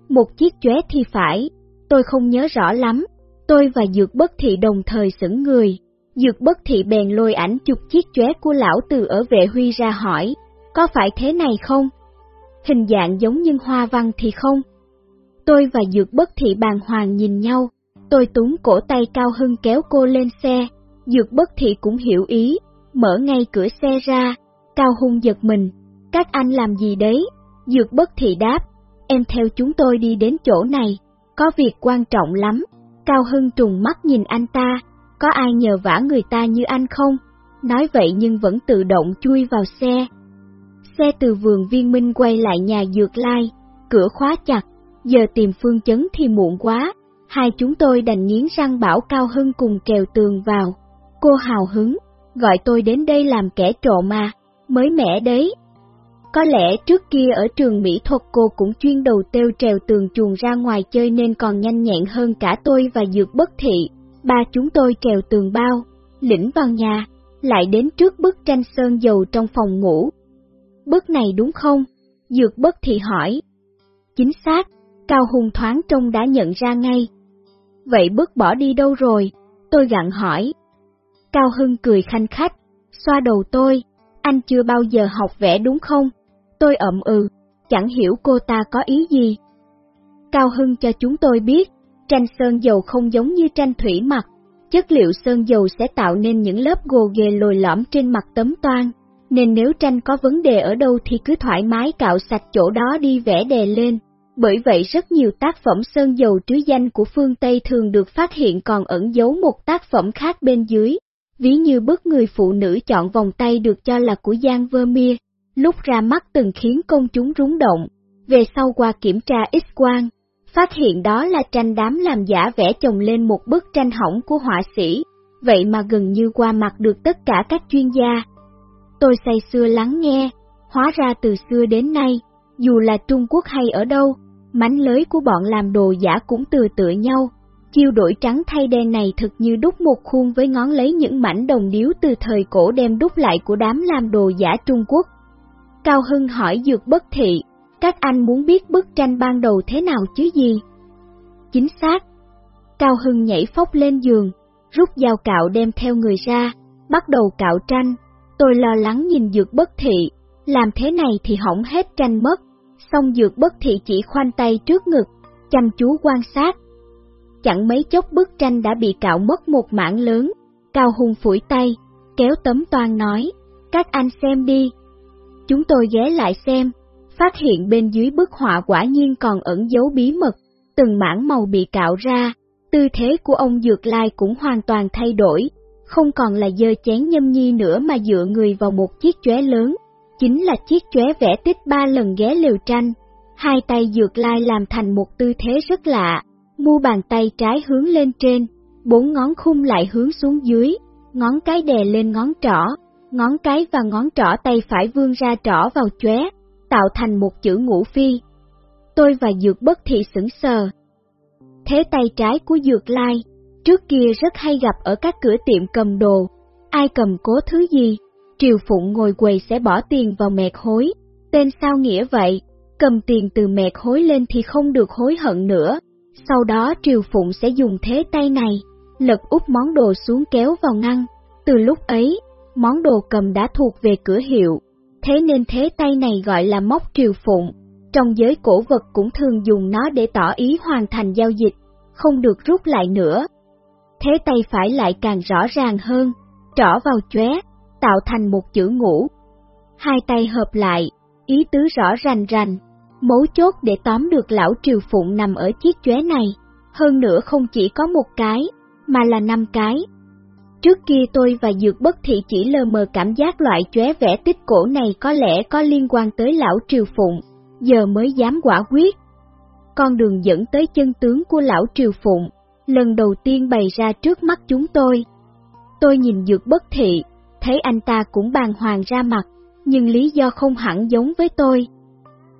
Một chiếc chóe thì phải, tôi không nhớ rõ lắm, tôi và Dược Bất Thị đồng thời sững người. Dược Bất Thị bèn lôi ảnh chụp chiếc chóe của lão từ ở vệ huy ra hỏi, có phải thế này không? Hình dạng giống như hoa văn thì không? Tôi và Dược Bất Thị bàng hoàng nhìn nhau, tôi túng cổ tay Cao Hưng kéo cô lên xe, Dược Bất Thị cũng hiểu ý, mở ngay cửa xe ra, Cao Hung giật mình, các anh làm gì đấy? Dược Bất Thị đáp, em theo chúng tôi đi đến chỗ này, có việc quan trọng lắm. Cao Hưng trùng mắt nhìn anh ta, có ai nhờ vả người ta như anh không? Nói vậy nhưng vẫn tự động chui vào xe. Xe từ vườn viên minh quay lại nhà dược lai, cửa khóa chặt, giờ tìm phương chấn thì muộn quá, hai chúng tôi đành nghiến răng bảo Cao Hưng cùng trèo tường vào. Cô hào hứng, gọi tôi đến đây làm kẻ trộm mà, mới mẻ đấy. Có lẽ trước kia ở trường mỹ thuật cô cũng chuyên đầu têu trèo tường chuồng ra ngoài chơi nên còn nhanh nhẹn hơn cả tôi và dược bất thị. Ba chúng tôi trèo tường bao, lĩnh vào nhà, lại đến trước bức tranh sơn dầu trong phòng ngủ. Bức này đúng không? Dược bất thị hỏi. Chính xác, Cao Hùng thoáng trông đã nhận ra ngay. Vậy bức bỏ đi đâu rồi? Tôi gặn hỏi. Cao Hưng cười khanh khách, xoa đầu tôi, anh chưa bao giờ học vẽ đúng không? Tôi ậm ừ, chẳng hiểu cô ta có ý gì. Cao Hưng cho chúng tôi biết, tranh sơn dầu không giống như tranh thủy mặc, chất liệu sơn dầu sẽ tạo nên những lớp gồ ghề lồi lõm trên mặt tấm toan, nên nếu tranh có vấn đề ở đâu thì cứ thoải mái cạo sạch chỗ đó đi vẽ đè lên, Bởi vậy rất nhiều tác phẩm sơn dầu trứ danh của phương Tây thường được phát hiện còn ẩn giấu một tác phẩm khác bên dưới, ví như bức người phụ nữ chọn vòng tay được cho là của Giang Vermeer, lúc ra mắt từng khiến công chúng rúng động. Về sau qua kiểm tra X-quang, phát hiện đó là tranh đám làm giả vẽ chồng lên một bức tranh hỏng của họa sĩ, vậy mà gần như qua mặt được tất cả các chuyên gia. Tôi say xưa lắng nghe, hóa ra từ xưa đến nay, dù là Trung Quốc hay ở đâu, mánh lưới của bọn làm đồ giả cũng từ tựa nhau. Chiêu đổi trắng thay đen này thực như đúc một khuôn với ngón lấy những mảnh đồng điếu từ thời cổ đem đúc lại của đám làm đồ giả Trung Quốc. Cao Hưng hỏi Dược Bất Thị, các anh muốn biết bức tranh ban đầu thế nào chứ gì? Chính xác. Cao Hưng nhảy phóc lên giường, rút dao cạo đem theo người ra, bắt đầu cạo tranh. Tôi lo lắng nhìn Dược Bất Thị, làm thế này thì hỏng hết tranh mất. Xong Dược Bất Thị chỉ khoanh tay trước ngực, chăm chú quan sát. Chẳng mấy chốc bức tranh đã bị cạo mất một mảng lớn, Cao Hùng phủi tay, kéo tấm toàn nói, các anh xem đi. Chúng tôi ghé lại xem, phát hiện bên dưới bức họa quả nhiên còn ẩn dấu bí mật, từng mảng màu bị cạo ra, tư thế của ông Dược Lai cũng hoàn toàn thay đổi, không còn là dơ chén nhâm nhi nữa mà dựa người vào một chiếc chóe lớn, chính là chiếc chóe vẽ tích ba lần ghé liều tranh. Hai tay Dược Lai làm thành một tư thế rất lạ, mu bàn tay trái hướng lên trên, bốn ngón khung lại hướng xuống dưới, ngón cái đè lên ngón trỏ, ngón cái và ngón trỏ tay phải vươn ra trỏ vào chóe, tạo thành một chữ ngũ phi. Tôi và Dược bất thị sững sờ. Thế tay trái của Dược Lai, trước kia rất hay gặp ở các cửa tiệm cầm đồ, ai cầm cố thứ gì, Triều Phụng ngồi quầy sẽ bỏ tiền vào mẹt hối, tên sao nghĩa vậy, cầm tiền từ mẹt hối lên thì không được hối hận nữa, sau đó Triều Phụng sẽ dùng thế tay này, lật úp món đồ xuống kéo vào ngăn, từ lúc ấy, món đồ cầm đã thuộc về cửa hiệu, thế nên thế tay này gọi là móc triều phụng. Trong giới cổ vật cũng thường dùng nó để tỏ ý hoàn thành giao dịch, không được rút lại nữa. Thế tay phải lại càng rõ ràng hơn, trỏ vào chóe, tạo thành một chữ ngũ. Hai tay hợp lại, ý tứ rõ rành rành, mấu chốt để tóm được lão triều phụng nằm ở chiếc chóe này, hơn nữa không chỉ có một cái, mà là năm cái. Trước kia tôi và Dược Bất Thị chỉ lờ mờ cảm giác loại chóe vẽ tích cổ này có lẽ có liên quan tới lão Triều Phụng, giờ mới dám quả quyết. Con đường dẫn tới chân tướng của lão Triều Phụng, lần đầu tiên bày ra trước mắt chúng tôi. Tôi nhìn Dược Bất Thị, thấy anh ta cũng bàng hoàng ra mặt, nhưng lý do không hẳn giống với tôi.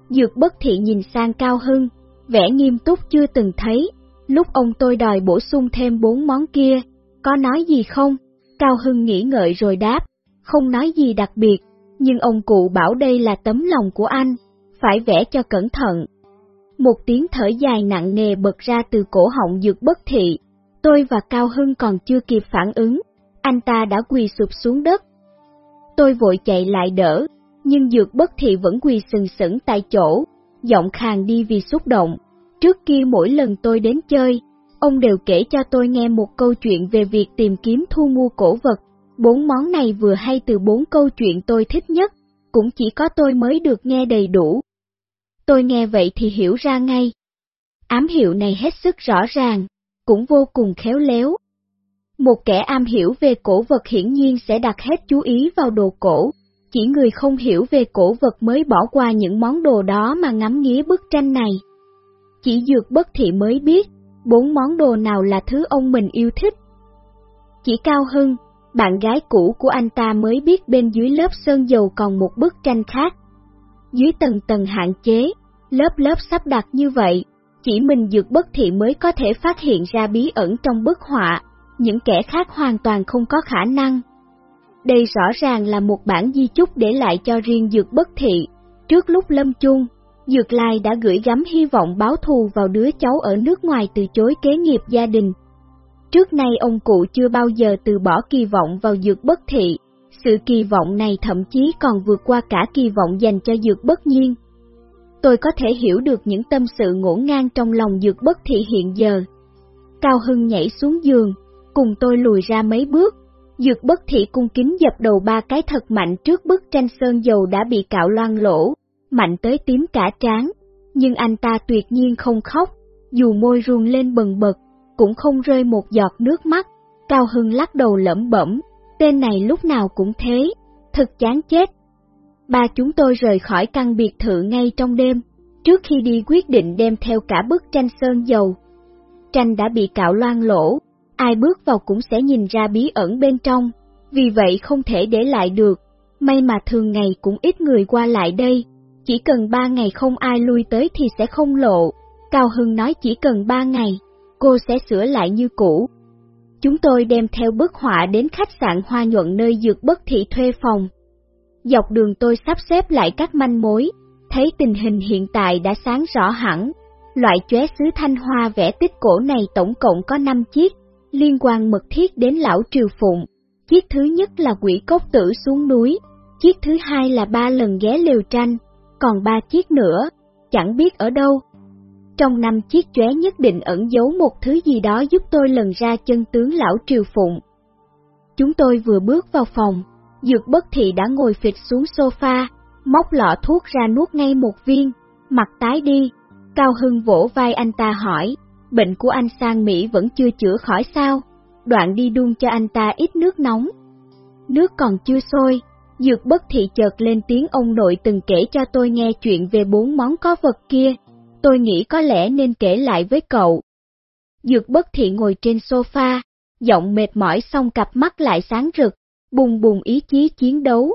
Dược Bất Thị nhìn sang Cao Hưng, vẻ nghiêm túc chưa từng thấy, lúc ông tôi đòi bổ sung thêm bốn món kia, có nói gì không? Cao Hưng nghĩ ngợi rồi đáp, không nói gì đặc biệt, nhưng ông cụ bảo đây là tấm lòng của anh, phải vẽ cho cẩn thận. Một tiếng thở dài nặng nề bật ra từ cổ họng dược bất thị, tôi và Cao Hưng còn chưa kịp phản ứng, anh ta đã quỳ sụp xuống đất. Tôi vội chạy lại đỡ, nhưng dược bất thị vẫn quỳ sừng sững tại chỗ, giọng khàn đi vì xúc động. Trước kia mỗi lần tôi đến chơi, Ông đều kể cho tôi nghe một câu chuyện về việc tìm kiếm thu mua cổ vật. Bốn món này vừa hay từ bốn câu chuyện tôi thích nhất, cũng chỉ có tôi mới được nghe đầy đủ. Tôi nghe vậy thì hiểu ra ngay. Ám hiệu này hết sức rõ ràng, cũng vô cùng khéo léo. Một kẻ am hiểu về cổ vật hiển nhiên sẽ đặt hết chú ý vào đồ cổ, chỉ người không hiểu về cổ vật mới bỏ qua những món đồ đó mà ngắm nghía bức tranh này. Chỉ dược bất thị mới biết, bốn món đồ nào là thứ ông mình yêu thích. Chỉ Cao Hưng, bạn gái cũ của anh ta mới biết bên dưới lớp sơn dầu còn một bức tranh khác. Dưới tầng tầng hạn chế, lớp lớp sắp đặt như vậy, chỉ mình dược bất thị mới có thể phát hiện ra bí ẩn trong bức họa, những kẻ khác hoàn toàn không có khả năng. Đây rõ ràng là một bản di chúc để lại cho riêng dược bất thị, trước lúc lâm chung, Dược Lai đã gửi gắm hy vọng báo thù vào đứa cháu ở nước ngoài từ chối kế nghiệp gia đình. Trước nay ông cụ chưa bao giờ từ bỏ kỳ vọng vào dược bất thị, sự kỳ vọng này thậm chí còn vượt qua cả kỳ vọng dành cho dược bất nhiên. Tôi có thể hiểu được những tâm sự ngổn ngang trong lòng dược bất thị hiện giờ. Cao Hưng nhảy xuống giường, cùng tôi lùi ra mấy bước, dược bất thị cung kính dập đầu ba cái thật mạnh trước bức tranh sơn dầu đã bị cạo loang lỗ, mạnh tới tím cả trán, nhưng anh ta tuyệt nhiên không khóc, dù môi run lên bần bật, cũng không rơi một giọt nước mắt. Cao Hưng lắc đầu lẩm bẩm, tên này lúc nào cũng thế, thật chán chết. Ba chúng tôi rời khỏi căn biệt thự ngay trong đêm, trước khi đi quyết định đem theo cả bức tranh sơn dầu. Tranh đã bị cạo loang lỗ, ai bước vào cũng sẽ nhìn ra bí ẩn bên trong, vì vậy không thể để lại được. May mà thường ngày cũng ít người qua lại đây, chỉ cần ba ngày không ai lui tới thì sẽ không lộ. Cao Hưng nói chỉ cần ba ngày, cô sẽ sửa lại như cũ. Chúng tôi đem theo bức họa đến khách sạn Hoa Nhuận nơi dược bất thị thuê phòng. Dọc đường tôi sắp xếp lại các manh mối, thấy tình hình hiện tại đã sáng rõ hẳn. Loại chóe sứ thanh hoa vẽ tích cổ này tổng cộng có 5 chiếc, liên quan mật thiết đến lão Triều Phụng. Chiếc thứ nhất là quỷ cốc tử xuống núi, chiếc thứ hai là ba lần ghé liều tranh, còn ba chiếc nữa, chẳng biết ở đâu. Trong năm chiếc chóe nhất định ẩn giấu một thứ gì đó giúp tôi lần ra chân tướng lão Triều Phụng. Chúng tôi vừa bước vào phòng, Dược bất thị đã ngồi phịch xuống sofa, móc lọ thuốc ra nuốt ngay một viên, mặt tái đi. Cao Hưng vỗ vai anh ta hỏi, bệnh của anh sang Mỹ vẫn chưa chữa khỏi sao? Đoạn đi đun cho anh ta ít nước nóng. Nước còn chưa sôi, Dược bất thị chợt lên tiếng ông nội từng kể cho tôi nghe chuyện về bốn món có vật kia, tôi nghĩ có lẽ nên kể lại với cậu. Dược bất thị ngồi trên sofa, giọng mệt mỏi xong cặp mắt lại sáng rực, bùng bùng ý chí chiến đấu,